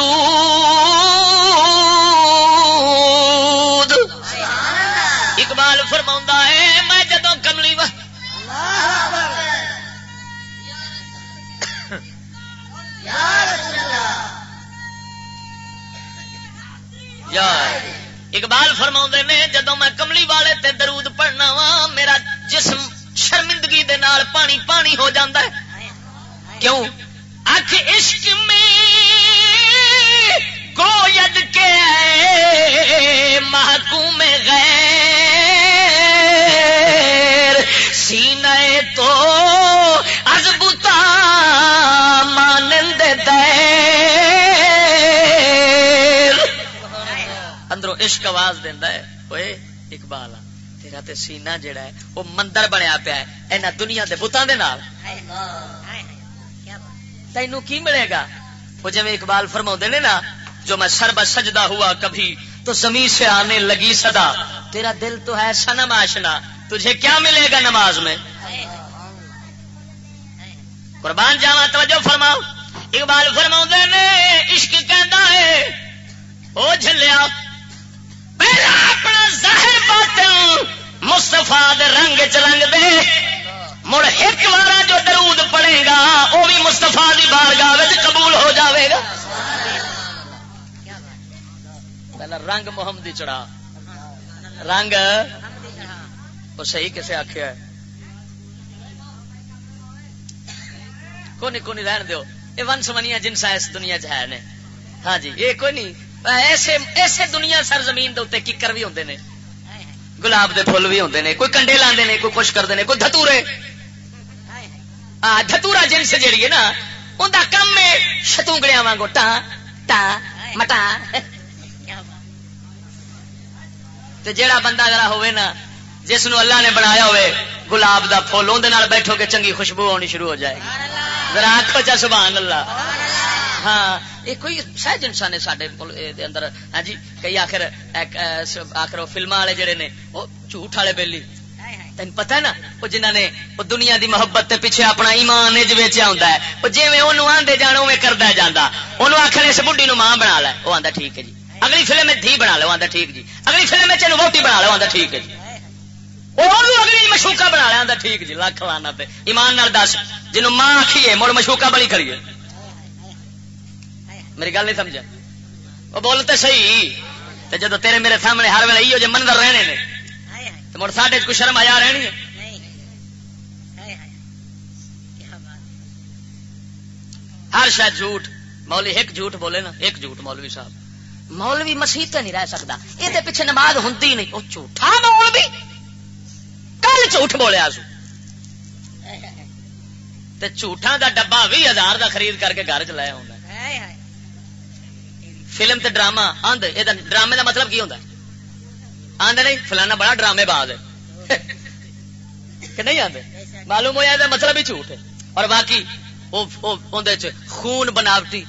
اقبال فرما ہے، میں جدو کملی اقبال فرما نے جدو میں کملی والے تے درود پڑھنا وا میرا جسم شرمندگی دے نال پانی پانی ہو جاندہ ہے۔ کیوں؟ اکھ عشق میں گوید کے محکوم غیر سینے تو ازبتا مانند دیر۔ اندروں عشق آواز دینا ہے۔ وہ اقبال، تیرا تے سینہ جڑا ہے، وہ مندر بنیا پیا ہے۔ اینا دنیا دے بتاں دے نال۔ تینوں کی ملے گا؟ وہ جب اقبال فرما نے نا، جو میں سرب سجدہ ہوا کبھی، تو زمین سے آنے لگی صدا۔ تیرا دل تو ہے سنم آشنا، تجھے کیا ملے گا نماز میں؟ قربان جاوا توجہ فرماؤ۔ اقبال فرما نے، عشق کہنا ہے، او جھلیا پہلا اپنا ظاہر باطن مستفا رنگ چ رنگ دے۔ مڑ ایک بار جو درود پڑے گا وہ بھی مستفا دی بارگاہ قبول ہو جاوے گا۔ پہلا رنگ محمدی چڑھا۔ رنگ؟ وہ صحیح کسے آخیا کونی کونی رہن دیو۔ یہ ون سمنیا جنسا اس دنیا چ ہے نے۔ ہاں جی یہ کوئی نہیں۔ ایسے ایسے دنیا سر زمین دے ککر بھی ہوتے ہیں گلاب دے پھول بھی ہوتے ہیں کوئی کنڈے لاندے نے، کوئی کچھ کرتے ہیں کوئی دھتورے۔ دھتورا جنس جیڑی ہے نا ان کم ہے شتونگڑیا واگو ٹا ٹا، مٹا۔ جیڑا بندہ اگر ہوئے نا جس نو اللہ نے بنایا ہوئے گلاب دا پھول اندر بیٹھو گے چنگی خوشبو آنی شروع ہو جائے گی۔ ذرا آخو چا سبحان اللہ۔ ہاں یہ کوئی سہج انسان ہے سارے اندر۔ ہاں جی کئی آخر آخر فلم والے جڑے نے وہ جھوٹ والے بےلی تین پتا ہے نا؟ وہ جنہ نے وہ دنیا دی محبت تے پیچھے اپنا ایمان اج ویچیا ہوں وہ انہوں آدھے جان کرتا جانا انہوں آخر اس بڑھی نو ماں بنا لے وہ آتا ٹھیک ہے جی۔ اگلی فلم میں دھی بنا لو آتا ٹھیک جی۔ اگلی فلم میں چلو روٹی بنا لو آتا ٹھیک ہے جی۔ اگلی مشوکا بنا لیا ٹھیک جی لکھ لانا پہ ایمان نال دس جنوں ماں آخیے مڑ مشوکا بڑی کریے میری گل نہیں سمجھا وہ بولتے صحیح۔ تو جب تیرے میرے سامنے ہر ویلے یہ منظر رہنے نے تو مڑ ساڈے کو شرم آیا رہنی ہے۔ ہر شاید جھوٹ، مولوی ایک جھوٹ بولے نا، ایک جھوٹ مولوی صاحب۔ مولوی مسیح نہیں رہ سکتا یہ پیچھے نماز ہوں نہیں۔ وہ جھوٹا مولوی! کل جھوٹ بولیا سو۔ جھوٹا دا ڈبا بھی ہزار دا خرید کر کے گھر چ لایا ہونا فلم تے ڈرامہ آند یہ ڈرامے دا مطلب کی ہوتا ہے؟ آدھے نہیں، فلانا بڑا ڈرامے باز ہے۔ کہ نہیں آدھے معلوم ہوا یہ مطلب ہی جھوٹ ہے۔ اور باقی خون بناوٹی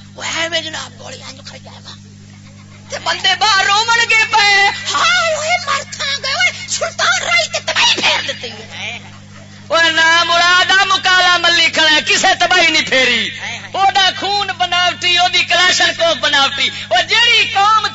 جناب بندے باہر رو گے پے۔ سلطان رائی تباہی پھیر دیتی مراد مکالا ملی کھڑا کسے تباہی نہیں پھیری۔ خون بناوٹی کلاشن کو بناوٹی۔ جیڑی قوم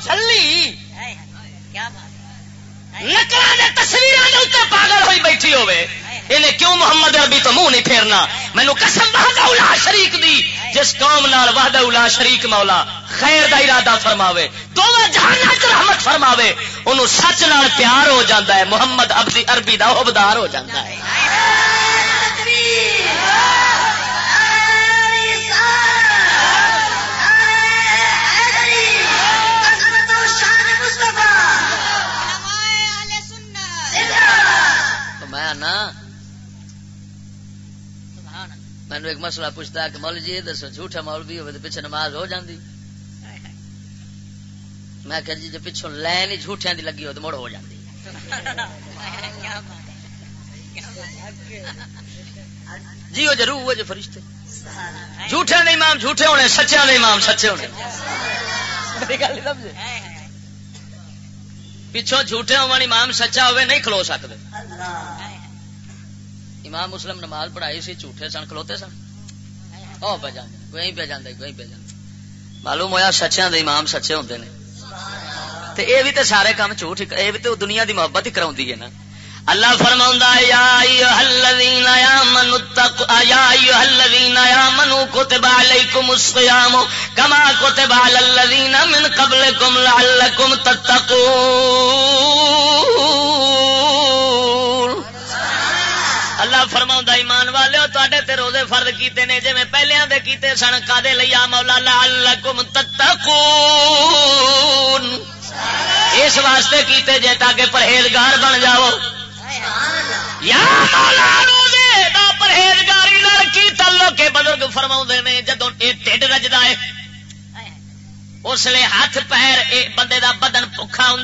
نکلا تصویر پاگل ہوئی بیٹھی ہوئے انہیں کیوں محمد عربی تو منہ نہیں پھیرنا؟ مینو قسم الا شریک دی جس قوم نال وحدہ الا شریک مولا خیر دا ارادہ فرماوے دونوں جہان رحمت فرماوے انہوں سچ نال پیار ہو جاتا ہے محمد ابدی عربی دا حبدار ہو جاتا ہے۔ مینو ایک مسئلہ پوچھتا ہے کہ مول جی دسو جھوٹا مول بھی ہوئے تو پیچھے نماز ہو جاندی۔ میں کہ جی پچھوں لین ہی جھوٹیاں دی لگی ہو تو مڑ ہو جاندی۔ جی وہ ضرور ہوئے جو فرشتے۔ جھوٹے نہیں امام جھوٹے ہونے سچے نہیں امام سچے ہونے۔ پچھوں جھوٹے ہونے امام سچا ہوئے نہیں کھلو سکتے۔ امام مسلم نماز پڑھائی سی، جھوٹے سن، کھلوتے سن۔ او پہ جانے وہیں پہ جانے وہیں پہ جانے معلوم ہوا سچیاں دے امام سچے ہوندے نے۔ تے اے بھی تے سارے کام جھوٹ اے بھی تے دنیا دی محبت ہی کراوندی ہے نا۔ اللہ فرما یا الذین آمنوا اتقوا، یا ایھا الذین کتب علیکم الصیام کما کتب علی الذین من قبلکم لعلکم تتقون۔ اللہ فرما ایمان والے تے روزے فرد کیتے نے جی میں پہلے دے کیتے سن کا لیا مولا؟ لعلکم تتقون۔ اس واسطے کیتے جے تاکہ پرہیزگار بن جاؤ۔ یا مولا، روزے دا پرہیزگاری نہ کی تعلق کے بزرگ فرما نے جدو یہ ٹھڈ رجدا ہے، اس لیے ہاتھ، پیر، اے بندے دا بدن بخا ہوں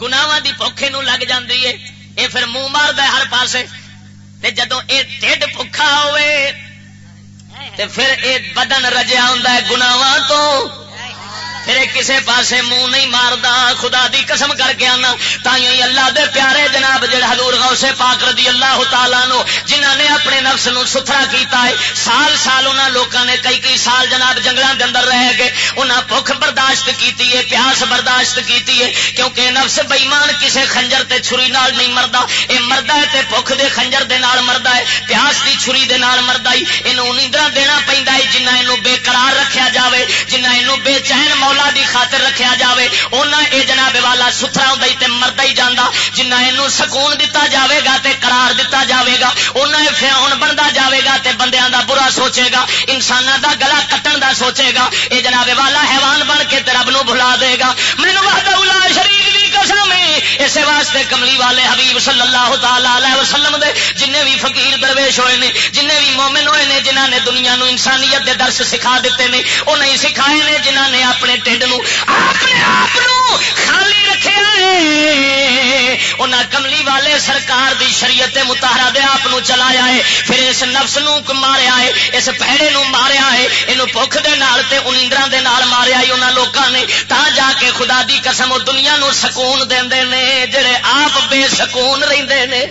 گناواں دی پوکھے نو لگ جاندی ہے۔ یہ پھر منہ مار ہر پاسے۔ تے جدو اے ٹھڈ بھکھا ہوئے تے پھر اے بدن رجیا ہوں گناواں تو پھر کسے پاسے منہ نہیں ماردا خدا دی قسم کر کے آنا تھی اللہ دے پیارے جناب جڑا حضور غوث پاک رضی اللہ تعالیٰ نو جنہ نے اپنے نفس نو ستھرا کیتا ہے سال سال انہاں لوکاں نے کئی کئی سال جناب جنگلاں دے اندر رہ گئے انہاں بھوک برداشت کیتی ہے پیاس برداشت کیتی ہے کیونکہ نفس بے ایمان کسے خنجر تے چھری نال نہیں مردا اے مردا ہے تے بھوک دے خنجر دے نال مردا ہے پیاس دی چھری دے نال مردا ہے اینو نیندرا دینا پیندا ہے جنہ اینو بے قرار رکھیا جاوے جنہ اینو بے چین مولا دی خاطر رکھیا جاوے، اونا اے جناب والا ستھرا ہوندا تے مردا ہی جاندا، جنہ اینو سکون دتا جاوے گا تے قرار دتا جاوے گا، اونا اے فرعون بندا جاوے گا تے بندیاں دا برا سوچے گا، انساناں دا گلا کٹن دا سوچے گا، اے جناب والا حیوان بن کے تے رب نو بھلا دے گا۔ مینوں وحدہ واسطے کملی والے حبیب صلی اللہ تعالی علیہ وسلم دے جننے بھی فقیر درویش ہوئے نے جننے بھی مومن ہوئے نے جنہ نے دنیا نو انسانیت دے درس سکھا دیتے نے وہ نہیں سکھائے نے جنہ نے اپنے ٹھڈ اپنے آپ خالی رکھے انہیں کملی والے سرکار دی شریعت متحرہ دے آپ چلایا ہے، پھر اس نفس نو ماریا ہے، اس پیڑے نو ماریا ہے یہ بخ دے نال تے انیندرا دے نال ماریا ہی انہوں لوگوں نے، تا جا کے خدا دی قسم دنیا نو سکون دے جڑے آپ بے سکون رہندے نے۔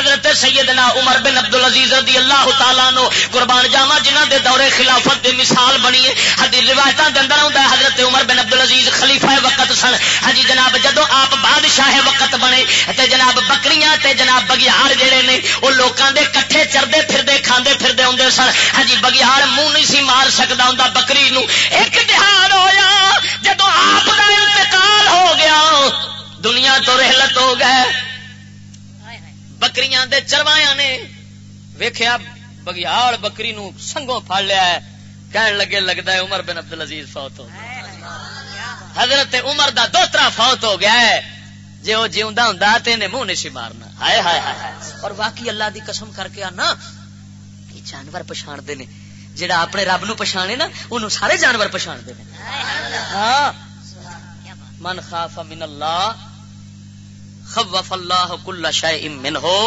حضرت سیدنا عمر بن عبد العزیز رضی اللہ تعالیٰ نو قربان جاوا جنہ دے دورے خلافت دی مثال بنی ہے۔ حدیث روایتوں کے اندر آتا ہے، حضرت عمر بن عبد العزیز خلیفہ وقت سن۔ ہاں جی جناب جدو آپ بادشاہ وقت بنے تے جناب بکریاں تے جناب بگیار جڑے نے وہ لوگوں دے کٹھے چردے پھردے، کھاندے پھردے آدھے سن۔ ہاں جی بگیار منہ نہیں سی مار سکتا ہوں بکری نو۔ ایک دہار ہویا جدو آپ کا انتقال ہو گیا، دنیا تو رحلت ہو گئے۔ بکریاں دے چروایا نے ویخیا بگیال بکری نو سنگوں پڑ لیا ہے کہن لگے لگتا ہے عمر بن عبد العزیز فوت ہو حضرت عمر دا دوترا فوت ہو گیا ہے جی وہ جیوا ہوں تو انہیں منہ نہیں مارنا ہائے ہائے ہائے اور باقی اللہ دی قسم کر کے آنا یہ جانور پچھاڑتے ہیں جہاں اپنے رب نو پچھانے نا انہوں سارے جانور پچھاڑتے ہیں ہاں من خاف من اللہ خوف اللہ کل شے من ہو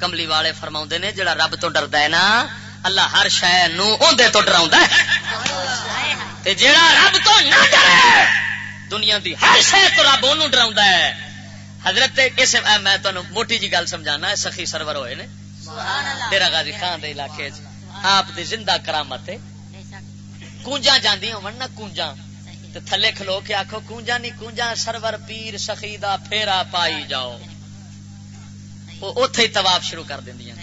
کملی والے فرما نے جڑا رب تو ڈردا ہے نا اللہ ہر شہ نوندے تو ڈرا جڑا رب تو نہ ڈرے دنیا دی ہر شہ تو رب ان ڈرا ہے۔ حضرت اس میں تمہیں موٹی جی گل سمجھانا سخی سرور ہوئے نے۔ تیرا غازی خان دے علاقے آپ دی زندہ کرامت کونجا جاندی ہو نا کونجا تھلے کھلو کے آخو کونجا نہیں کونجا سرور پیر سخی دا پھیرا پائی جاؤ. وہ ہی تباب شروع کر دیا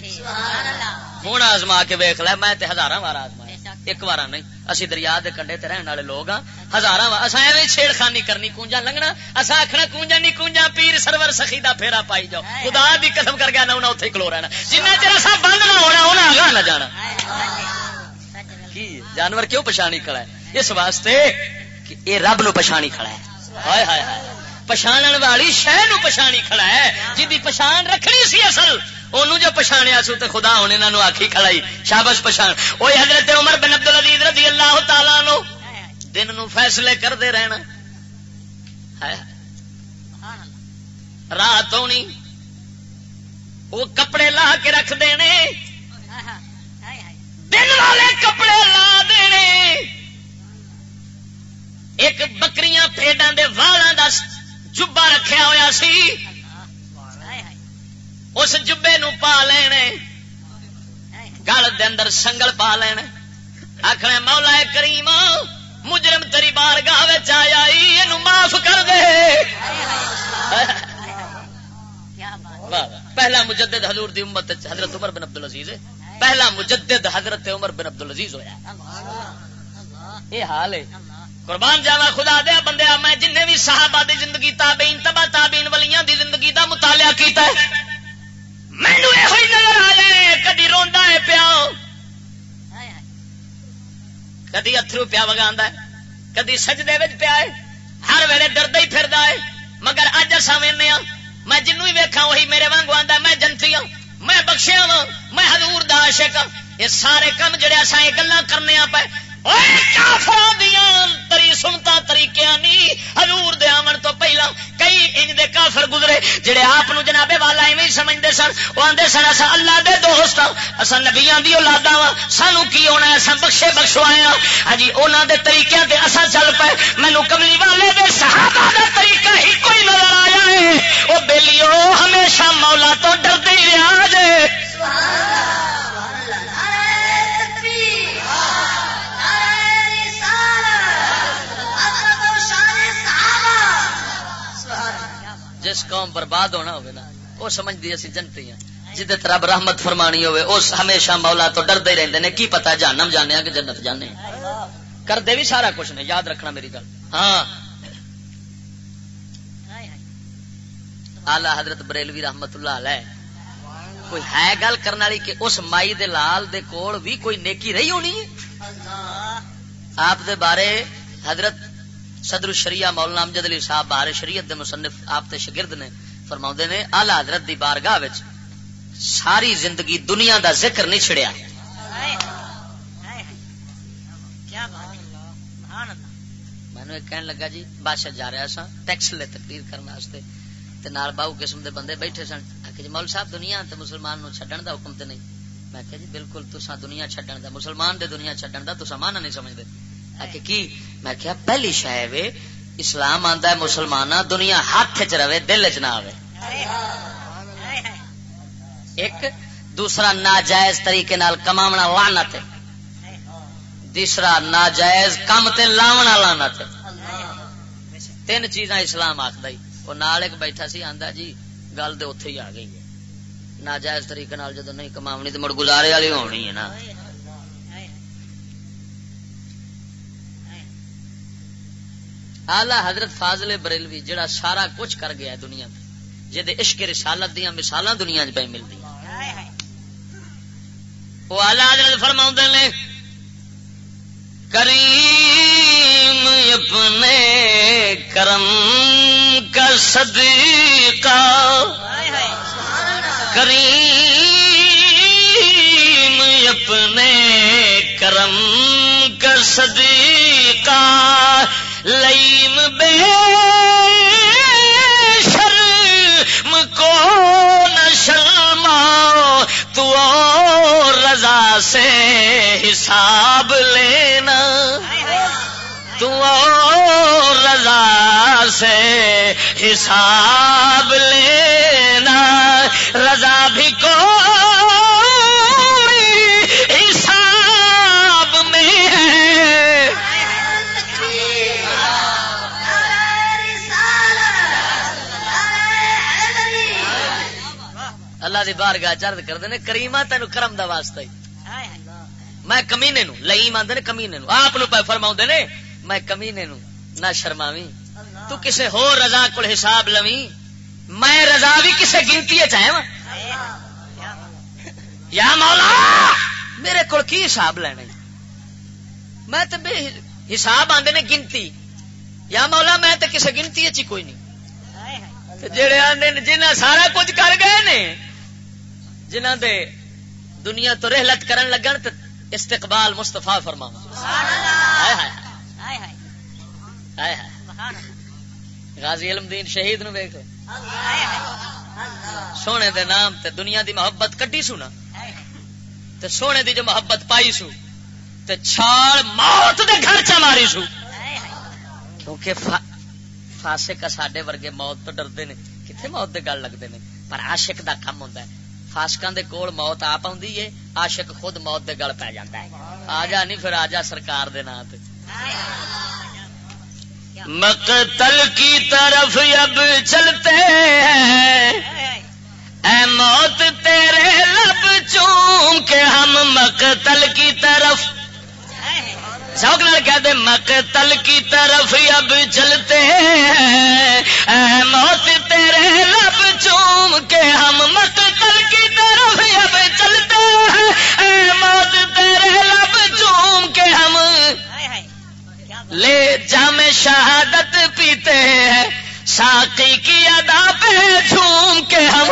ہوں آزما کے ویخ لیا میں ہزار بار آزما ایک بار نہیں اسی دریا دے کنڈے تے رہن والے لوگ ہاں ہزار ایویں چھیڑ خانی کرنی کونجا لنگنا۔ اصا آخنا کونجا نہیں کونجا پیر سرور سخی دا پھیرا پائی جاؤ۔ خدا بھی قسم کر گیا نہ اتنے کلو رہنا۔ جنہیں چر اصا بند نہ ہونا انہیں آگاہ نہ جانا۔ کی جانور کیوں پچھانی کھڑا ہے؟ اس واسطے کہ اے رب نو پچھانی کھڑا ہے۔ ہائے ہائے ہائے۔ پچھان والی شہ نو پچھانی کھڑا ہے۔ جی پچھان رکھنی سی اصل انہوں جو پچھاڑیا سو تو خدا ہونے نو آخی کھڑائی شابش پچھان۔ وہ حضرت عمر بن عبد العزیز رضی اللہ تعالی نو دن نو فیصلے کرتے رہنا۔ رات ہونی وہ کپڑے لا کے رکھ دینے۔ دن والے کپڑے لا دینے۔ ایک بکریاں پیڈا دے والا دا جبا رکھیا ہوا سی، اس جبے نو پا لینے، گل دے اندر سنگل پا لینا آخر مولا کریم، مجرم تری بار گاہ آیا یہ معاف کر دے۔ پہلا مجدد حضور دی امت حضرت عمر بن عبد العزیز پہلا مجدد حضرت عمر بن عبد العزیز ہوا یہ حال ہے۔ قربان جاوا خدا دیا بندے، میں جن بھی صحابہ دی زندگی، تابعین، تبا تابعین ولیاں دی زندگی دا مطالعہ کیتا ہے۔ مینو یہ نظر آ جائے کدی روندا ہے پیا کدی اترو پیا وگا کدی سجدے پیا ہے۔ ہر ویلے ڈردا ہی پھردا ہے۔ مگر اج اصا وینے ہاں میں جنوں ہی ویکھا وہی میرے وانگو آندا میں جنتی ہوں میں بخشیا وا میں حضور دا عاشق ہاں۔ یہ سارے کم جڑے اساں یہ گلاں کرنے پے تری سنتا طریقے نہیں ہزور دے آمن تو پہلا کئی ان دے کافر گزرے جڑے آپ جنابے والا ایویں سمجھتے سن، وہ آدھے سن اصا اللہ دے دوست اصا نبیا دی اولادا وا سانو کی ہونا اصا بخشے بخشوائے ہاں جی انہوں دے طریقے تے اصا چل پے مینو کملی والے دے صحابہ دا طریقہ ہی کوئی نظر آیا ہے۔ وہ بےلیو ہمیشہ مولا تو ڈرتے ہی رہا جے۔ جس قوم برباد ہونا ہوگا نا، وہ سمجھتی اسی جنتی ہیں۔ جدت رب رحمت فرمانی ہوئے اس ہمیشہ مولا تو ڈرتے ہی رہتے ہیں کی پتا جانم جانے کہ جنت جانے کرتے بھی سارا کچھ نہیں یاد رکھنا میری گل۔ ہاں۔ آلہ حضرت بریلوی رحمت اللہ علیہ، کوئی ہے گل کرنے والی کہ اس مائی دے لال دے کول بھی کوئی نیکی رہی ہونی ہے؟ آپ دے بارے حضرت صدر الشریعہ مولانا امجد علی صاحب بہار شریعت دے مصنف آپ تے شگرد نے فرما نے آلہ حضرت دی بارگاہ وچ ساری زندگی دنیا دا ذکر نہیں چھڑیا۔ میں کہنے لگا جی بادشاہ جا رہا سا ٹیکس لے تقریر کرنے تے نال باہو قسم دے بندے بیٹھے سن۔ کہ جی مول صاحب دنیا تے مسلمان نو چھڈن دا حکم تے نہیں۔ میں کہ جی بالکل تسا دنیا چھڈن دا مسلمان دے دنیا چھڈن دا تسا مانا نہیں سمجھدے۔ کی؟ میں کہا پہلی شے وے، اسلام آندا ہے، مسلماناں دنیا ہاتھ وچ رہے، دل وچ نہ آوے۔ ایک، دوسرا ناجائز طریقے نال کماونا، لعنت ہے۔ تیسرا ناجائز کم تے لاونا، لعنت ہے۔ تین چیزاں اسلام آخدا ہی۔ وہ نال ایک بیٹھا سی، آندا جی گل تو اتے ہی آ گئی ہے۔ ناجائز طریقے نال جدو نہیں کماونی تو مڑ گزارے والی ہونی ہے نا۔ آلہ حضرت فاضل بریلوی جڑا سارا کچھ کر گیا دنیا میں، جہد عشق رسالت دیا مثال دنیا چ پہ ملتی وہ آلہ حضرت فرما نے، کریم اپنے کرم کا صدیقہ، کریم اپنے کرم کا صدیقہ لیم بے شرم کو نشرما تو رضا سے حساب لینا۔ تو رضا سے حساب لینا۔ رضا بھی کو اللہ دی بار گاہ چرد کر دے کریما تین کرم دا واسطہ میں کمینے نو لئیم آدھے کمینے نو آپ پہ فرما نے میں کمینے نو نہ شرماوی تو کسے ہو رضا کو حساب لوی میں رضا بھی کسے گنتی چاہے یا مولا۔ میرے کو کی حساب لینا میں تو بے حساب آدھے نے گنتی۔ یا مولا میں تو کسے گنتی چی کوئی نہیں۔ جڑے آدھے جنہ سارا کچھ کر گئے نے جنہ دے دنیا تو رحلت کرن لگن تو استقبال مستفا فرما غازی علم دین شہید نو ویک سونے دے نام تے دنیا دی محبت کڈی سونا تے سونے دی جو محبت پائی سو تے چھال موت دے گھر چ ماری سو. کیونکہ فاسق کا ساڈے ورگے موت تو ڈردے نے کتنے موت دے گل لگتے ہیں پر عاشق دا کم ہوندا ہے۔ فاسکاں دے کول موت آ آندی ہے عاشق خود موت دے گل پی جاندا ہے۔ آ نہیں پھر آجا سرکار دے نام تے۔ مقتل کی طرف اب چلتے ہیں۔ اے موت تیرے لب چوم کے ہم مقتل کی طرف شوق نال کہہ دے، مقتل کی طرف اب چلتے ہیں۔ اے موت تیرے لب چوم کے ہم مقتل کی طرف اب چلتے ہیں۔ اے موت تیرے لب چوم کے ہم لے جام شہادت پیتے ہیں۔ ساقی کی ادا پہ جھوم کے ہم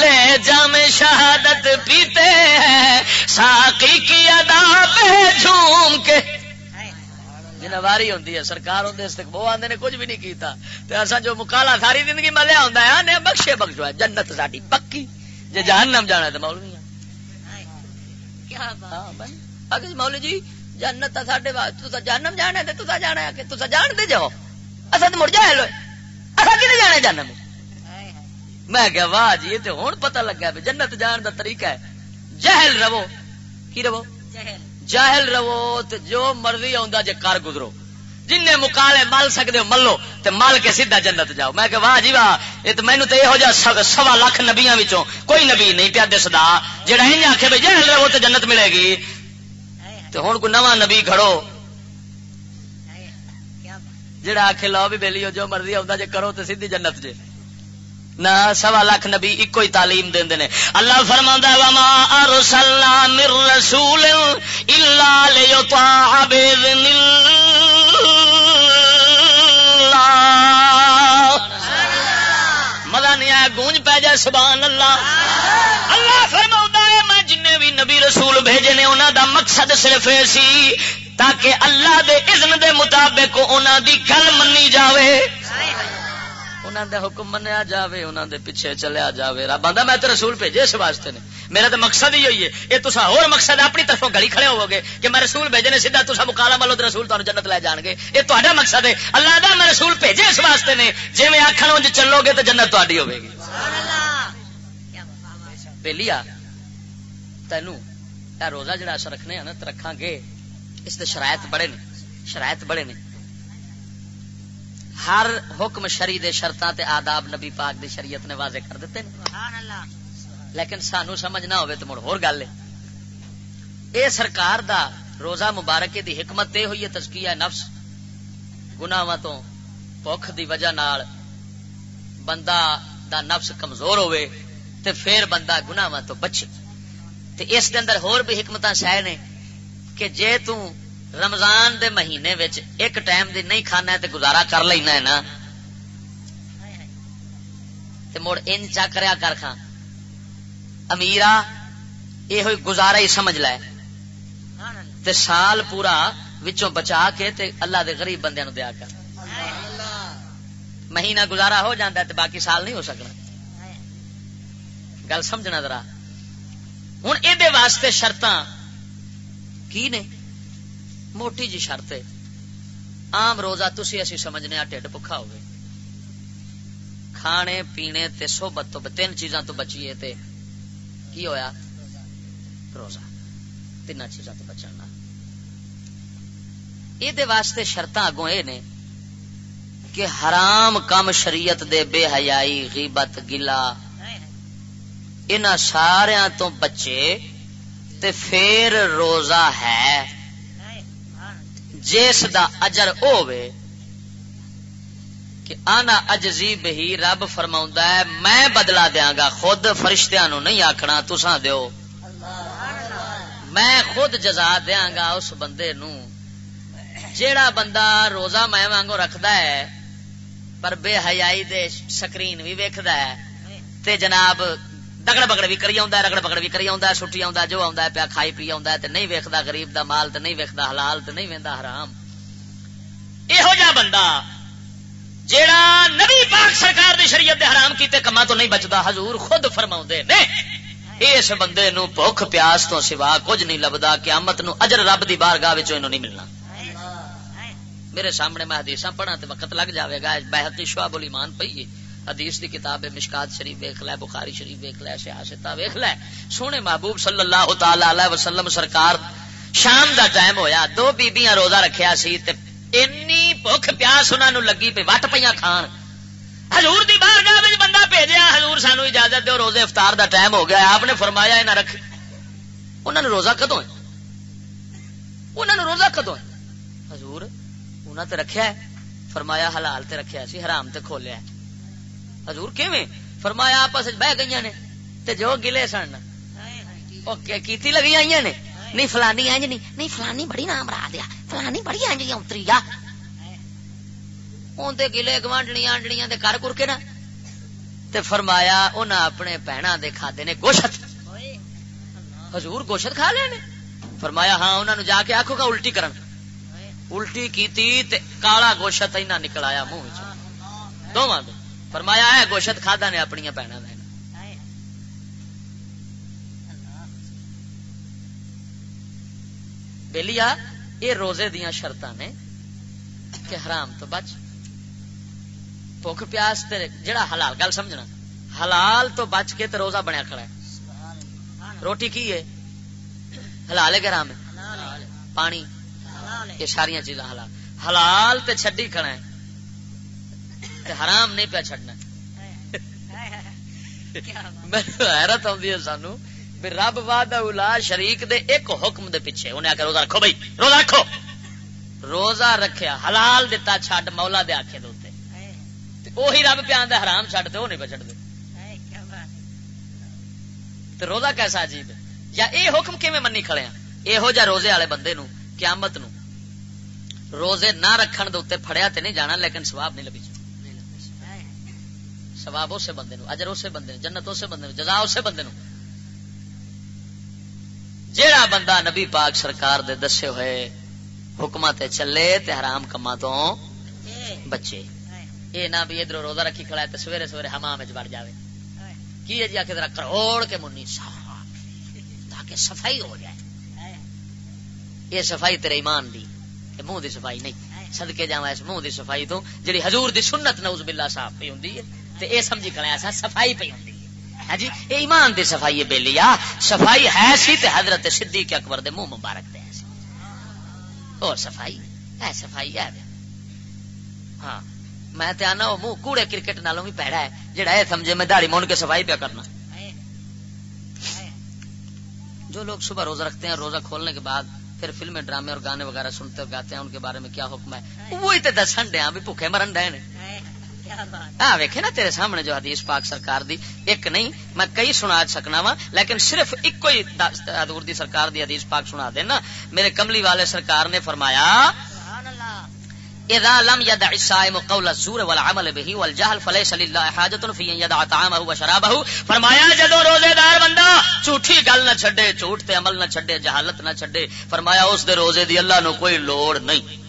لے جام شہادت پیتے ہیں، ساقی کی ادا پہ جھوم کے۔ واری ہوتی ہے، سرکار ہوں وہ آدھے نے کچھ بھی نہیں کیتا۔ تو اصا جو مکالا ساری زندگی میں لیا ہوں آنے بخشے بخشو ہے۔ جنت ساری پکی۔ جی جہنم جانا تو مولوی ہاں اگر مولوی جی جنت ساڈے جہنم جانا ہے تو جانا ہے تو جان دے جاؤ۔ اصا تو مڑ جائے لو اصا کہ جانا جہنم؟ میں کیا واہ جی یہ تو ہوں پتہ لگا بھی جنت جان دا طریقہ ہے۔ جہل رہو۔ کی رہو؟ جہل۔ رہو تو جو مرضی آ جے کر گزرو۔ جن مکالے مل سکتے ہو ملو تو مل کے سیدھا جنت جاؤ۔ میں کہ واہ جی واہ یہ تو مینو تو یہو سوا لاکھ نبیا کوئی نبی نہیں پیا دسدا جہاں یہ آخے بھائی جہل رہو تو جنت ملے گی۔ تو ہوں کوئی نواں نبی کھڑو جہاں آخے لو بھی بہلی ہو جو مرضی آ جے کرو تو سیدھی جنت جے۔ نہ سوا لاکھ نبی ایک ہی تعلیم دے دے اللہ فرما وما ارسلنا من رسول الا ليطاع باذن اللہ نہیں آیا، گونج پی جائے، سبحان اللہ۔ اللہ فرما ہے، میں جن بھی نبی رسول بھیجے نے انہوں دا مقصد صرف یہ سی، تاکہ اللہ دے اذن دے مطابق انہوں دی گل منی جاوے۔ انہوں دے حکم منیا جاوے انہوں دے پیچھے چلیا جاوے۔ رب آدھا میں تو رسول بھیجے اس واسطے نے۔ میرا تو مقصد ہی ہوئی ہے۔ یہ تو اور مقصد اپنی طرفوں گلی کھڑے ہو گے کہ میں رسول بھیجے نے، سیدھا تو مکالا ملو تو رسول تمہیں جنت لے جان گے یہ تا مقصد ہے۔ اللہ دا میں رسول بھیجے اس واسطے نے۔ جی میں آخر انج چلو گے تو جنت تاری ہوے گی۔ پہلی آ تینوں روزہ جڑا اصل رکھنے نا تو رکھا گے۔ اس دے شرائط بڑے نے، شرائط بڑے نے۔ ہر حکم شری دے شرطاں تے آداب نبی پاک دی شریعت نے واضح کر دیتے لیکن سانو سمجھ نہ ہوئے تو مڑ ہور گل ہے۔ اے سرکار دا روزہ مبارک دی حکمت یہ ہوئی ہے تزکیہ نفس۔ گناواں تو بخ دی وجہ نال بندہ دا نفس کمزور ہوئے تے پھر بندہ گناواں تو بچے۔ تے اس دے اندر ہور بھی حکمتاں شاہ نے کہ جے تو رمضان دے مہینے وچ ایک ٹائم دی نہیں کھانا ہے تے گزارا کر لینا ہے نا۔ تے مڑ ان چا کریا کر کھا امیرا یہ ہوئی گزارا ہی سمجھ لائے تے سال پورا وچوں بچا کے تے اللہ دے غریب بندے نو دیا کر۔ مہینہ گزارا ہو جاتا ہے تے باقی سال نہیں ہو سکنا۔ گل سمجھنا ذرا۔ ہوں یہ واسطے شرط کی نے؟ موٹی جی شرط ہے۔ آم روزہ تھی اسی سمجھنے ٹھڈ پکا ہوگی کھانے، پینے تے صحبت تو تین چیزاں تو بچیے تے۔ کی ہویا؟ روزہ۔ تین چیزاں تو بچنا یہ واسطے شرط اگوں یہ نے کہ حرام کم شریعت دے بے حیائی، غیبت گلا ان سارا تو بچے تے پھر روزہ ہے۔ جس دا اجر ہوے کہ آنا اجزی بہی رب فرما ہے، میں بدلا دیا گا خود فرشتیاں نو نہیں آخنا تسا دیو۔ میں خود جزا دیا گا اس بندے نو۔ جیڑا بندہ روزہ میں وانگو رکھدا ہے، پر بے حیائی دے سکرین بھی ویکھدا ہے۔ تے جناب دگڑ بگڑ بھی کری آؤں رگڑ بگڑ بھی کری آؤں چھٹی آؤں جو آؤں پیا کھائی پی آؤں تے نہیں ویکھدا، غریب دا مال تے نہیں ویکھدا، حلال تے نہیں ویندا، حرام۔ یہو جا بندہ جیڑا نبی پاک سرکار دی شریعت دے حرام کیتے کما تو نہیں بچدا، حضور خود فرما نے، اس بندے نو بھوک پیاس تو سوا کچھ نہیں لبدا، قیامت نو اجر رب دی بارگاہ وچوں نہیں ملنا۔ میرے سامنے میں حدیث پڑھا تے وقت لگ جاوے گا، بحقی شعب الایمان پئی حدیث دی کتاب ہے، مشکات شریف ویکھ لے، بخاری شریف ویکھ لے سیاستہ ویکھ لے۔ سونے محبوب صلی اللہ تعالی علیہ وسلم سرکار شام دا ٹائم ہویا، دو بیبیاں روزہ رکھیا سی تے اینی بھوک پیاس انہاں نو لگی پئی، وٹ پیاں کھان۔ حضور دی بارگاہ وچ بندہ بھیجیا، حضور سانو اجازت دیو، روزے افطار دا ٹائم ہو گیا، آپ نے فرمایا انہاں رکھ۔ انہاں نے روزہ کدوں ہے؟ انہاں نے روزہ کدوں ہے؟ حضور انہاں تے رکھیا ہے، فرمایا حلال تے رکھیا سی، حرام تے کھولیا ہے۔ حضور کیویں؟ فرمایا آپس بہ گئی نے تے جو گلے سن۔ کیتی لگی آئی نے؟ نہیں، فلانی اینج جی نہیں۔ نہیں، فلانی بڑی نام را دیا۔ فلانی بڑی اینج جی، اتری جا اندر گلے گوانڈنی آنڈنیاں دے کر کر کے نا۔ تے فرمایا انہاں اپنے بہنا دے کھادے نے گوشت۔ حضور گوشت کھا لے فرمایا ہاں انہوں نے جا کے آخو گا الٹی کرن۔ الٹی کیتی تے کالا گوشت اینا نکل آیا منہ دونوں دے۔ فرمایا ہے گوشت کھادا نے اپنی بہنوں نے۔ بہلی یہ روزے دیا شرط نے کہ حرام تو بچ۔ بھوک پیاس جڑا حلال، گل سمجھنا۔ حلال تو بچ کے تو روزہ بنیا کھڑا ہے۔ روٹی کی ہے؟ حلال ہے کہ حرام ہے؟ پانی۔ یہ ساری چیزاں حلال۔ حلال تے چھڈی کھڑا ہے۔ حرام نہیں پیا چڈنا حیرت آتی ہے سانو رب واد شریک دے ایک حکم دے پیچھے۔ انہیں آ کے روزہ رکھو بھائی، روزہ رکھو۔ روزہ رکھیا، حلال دتا چھڈ، مولا دے آخے دے وہی رب پیا حرام چھڈ دے وہ نہیں پہ دے۔ تو روزہ کیسا عجیب ہے۔ یا اے حکم کیویں منی کھڑے ہیں یہو جہ روزے والے بندے نو قیامت نو روزے نہ رکھن دے اتنے پھڑیا تے نہیں جانا، لیکن سواب نہیں لبی سواب اسے بندے نو اجر اسے بندے نو جنت اسے بندے نو جزا اسے بندے نو جیڑا بندہ نبی پاک سرکار دے دسے ہوئے حکمت چلے تے حرام کما تو بچے۔ یہ نہ بھی ادھر روزہ رکھی کھڑا ہے تو سویرے سویرے حمام وچ بڑھ جاوے۔ کی ہے جی آخر ذرا کروڑ کے منی؟ صاف تاکہ صفائی ہو جائے۔ یہ صفائی تیرے ایمان دی منہ دی صفائی نہیں۔ صدقے جاوا اس منہ دی صفائی تو جڑی حضور دی سنت نوز باللہ صاف پی ہوندی ہے۔ تے اے سمجھی کھڑا ایسا صفائی پی ہوندی ہے۔ ہاں جی اے ایمان دی صفائی ہے بیلیا صفائی ہے سی تے حضرت صدیق اکبر دے منہ مبارک دے سی۔ اور صفائی ہے صفائی ہے ہاں میں تے آنا وہ منہ کوڑے کرکٹ نالوں بھی پیڑا ہے جڑا اے سمجھے میں داڑھی مون کے صفائی پہ کرنا۔ جو لوگ صبح روزہ رکھتے ہیں روزہ کھولنے کے بعد پھر فلمیں ڈرامے اور گانے وغیرہ سنتے اور گاتے ہیں ان کے بارے میں کیا حکم ہے؟ وہی تو دسن ڈیا بھی بھوکے مرن ڈے ہاں ویکھے نا تیرے سامنے جو حدیث پاک سرکار دی ایک نہیں میں کئی سنا سکنا وا لیکن صرف ایک ہی حضور دی سرکار دی حدیث پاک سنا دینا۔ میرے کملی والے سرکار نے فرمایا اذا لم يدع الصائم قول الزور والعمل به والجهل فليس لله حاجه في ان يدع طعامه وشرابه۔ فرمایا جدو روزے دار بندہ جھوٹی گل نہ چھڈے جھوٹ تے عمل نہ چھڈے جہالت نہ چھڈے فرمایا اس دے روزے دی اللہ نو کوئی لوڑ نہیں۔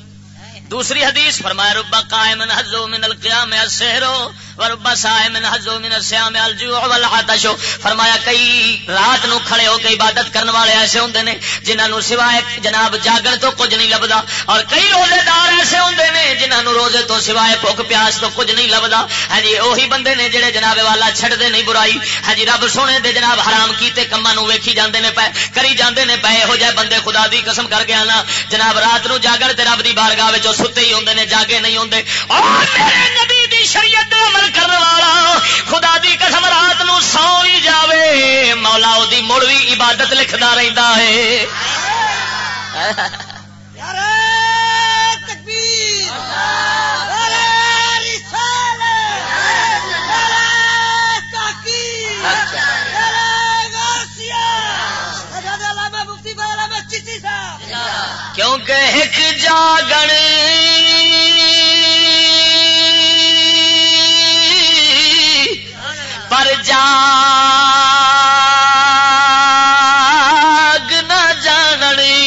دوسری حدیث فرمایا ربا قائم حزو من القیام السحرو وربا صائم حزو من الصيام الجوع والعطش فرمایا، کئی رات نو کھڑے ہو کے عبادت کرنے والے ایسے ہوندے نے جنہاں نو سوائے جناب جاگن تو کچھ نہیں لبدا، اور کئی روزے دار ایسے ہوندے نے جنہاں نو روزے تو سوائے بھوک پیاس تو کچھ نہیں لبدا۔ ہاں جی اوہی بندے نے جڑے جناب والا چھڑ دے نہیں برائی۔ ہاں جی رب سونے دے جناب حرام کیتے کما نو ویکھی جاندے نے پے، کری جاندے نے پے ہو جائے بندے خدا دی قسم کر گیا نا جناب رات نو جاگن تے رب دی بارگاہ وچ ستے ہی ہوندے نے، جاگے نہیں ہوندے۔ اور میرے نبی دی شریعت دے عمل کرنے والا، خدا دی قسم رات نو سو ہی جاوے۔ مولا او دی مڑ بھی عبادت لکھدا رہندا ہے۔ کیونکہ ایک جاگن پر جاگ نہ جاننی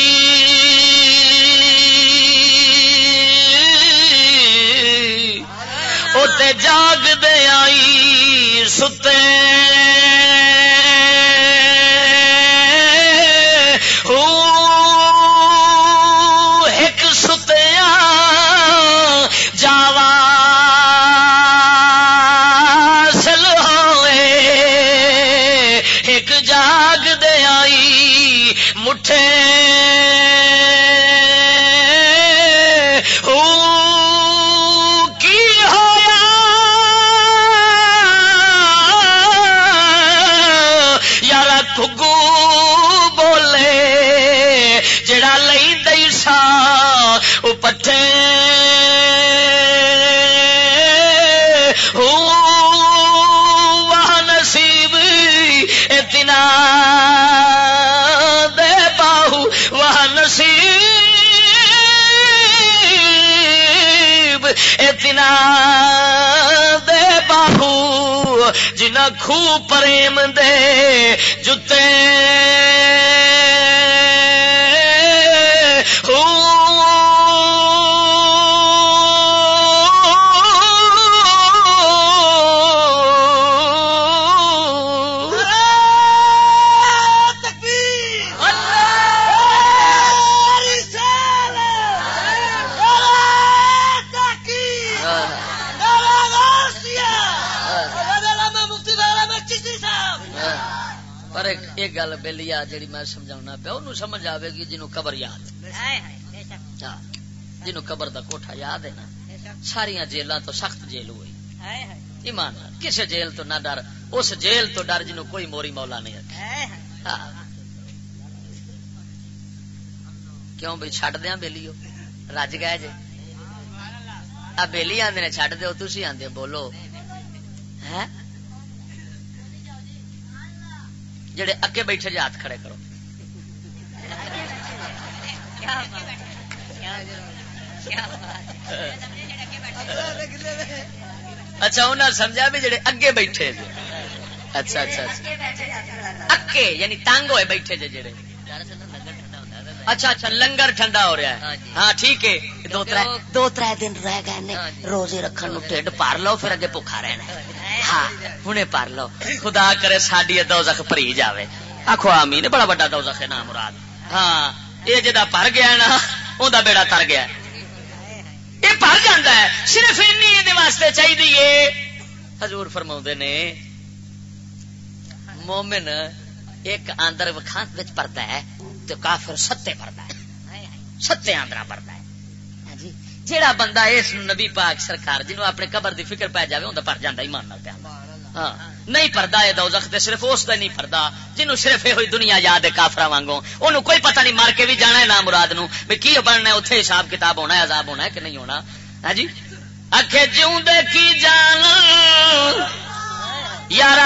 اتے جاگ دے آئی ستے مٹھے دے باہو جنا خو پریم دے جتے پیا انہوں سمجھ آئے گی جنہوں قبر یاد ہاں جنہوں قبر دا کوٹھا یاد ہے نا ساریا جیلوں تو سخت جیل ہوئی۔ ایمان کسی جیل تو نہ ڈر اس جیل تو ڈر جنہوں کوئی موری مولا نہیں رکھا ہاں۔ کیوں بھائی چڈ دیا بےلیو رج گئے جی آ بےلی آدھے نے چڈ دو تھی آدھے بولو۔ ہے جڑے اگے بیٹھے جی ہاتھ کھڑے کرو۔ اچھا انہیں سمجھا بھی جڑے اگے بیٹھے جی اچھا اچھا اچھا۔ اکے یعنی تنگ ہوئے بیٹھے جی جڑے۔ اچھا اچھا لنگر ٹھنڈا ہو رہا ہے۔ ہاں, جی۔ ہاں، ٹھیک ہے۔ دو تر دو تر دن رہ گئے ہاں جی۔ روزے رکھن ٹھڈ پار لو پھر اگے بھوکا رہنا ہاں ہوں پار لو۔ خدا کرے ساڈی دوزخ پری جاوے۔ آخو آمی نے بڑا بڑا دوزخ ہے نا مراد ہاں۔ یہ جا پر گیا نا انہیں بیڑا تر گیا یہ پر جانا ہے صرف این واسطے چاہیے حضور فرما نے مومن ایک آندر وکھانت پڑتا ہے تو کافر ستے پڑتا ہے ستے آندرا پڑتا ہے ہاں جیڑا بندہ اس نبی پاک سرکار جنوب اپنے قبر دی فکر پی جائے انہیں پر جانا ایمان پیا ہاں نہیں پردا یہ دوزخ تے، صرف اس کا نہیں پردا جنوں صرف یہ ہوئی دنیا یاد ہے کافرا وانگو انہوں کوئی پتہ نہیں مار کے بھی جانا ہے نام مراد نو بھائی کی بننا ہے اتنے حساب کتاب ہونا ہے، عذاب ہونا ہے کہ نہیں ہونا؟ ہاں جی؟ اکھے جیوں دے کی جان یار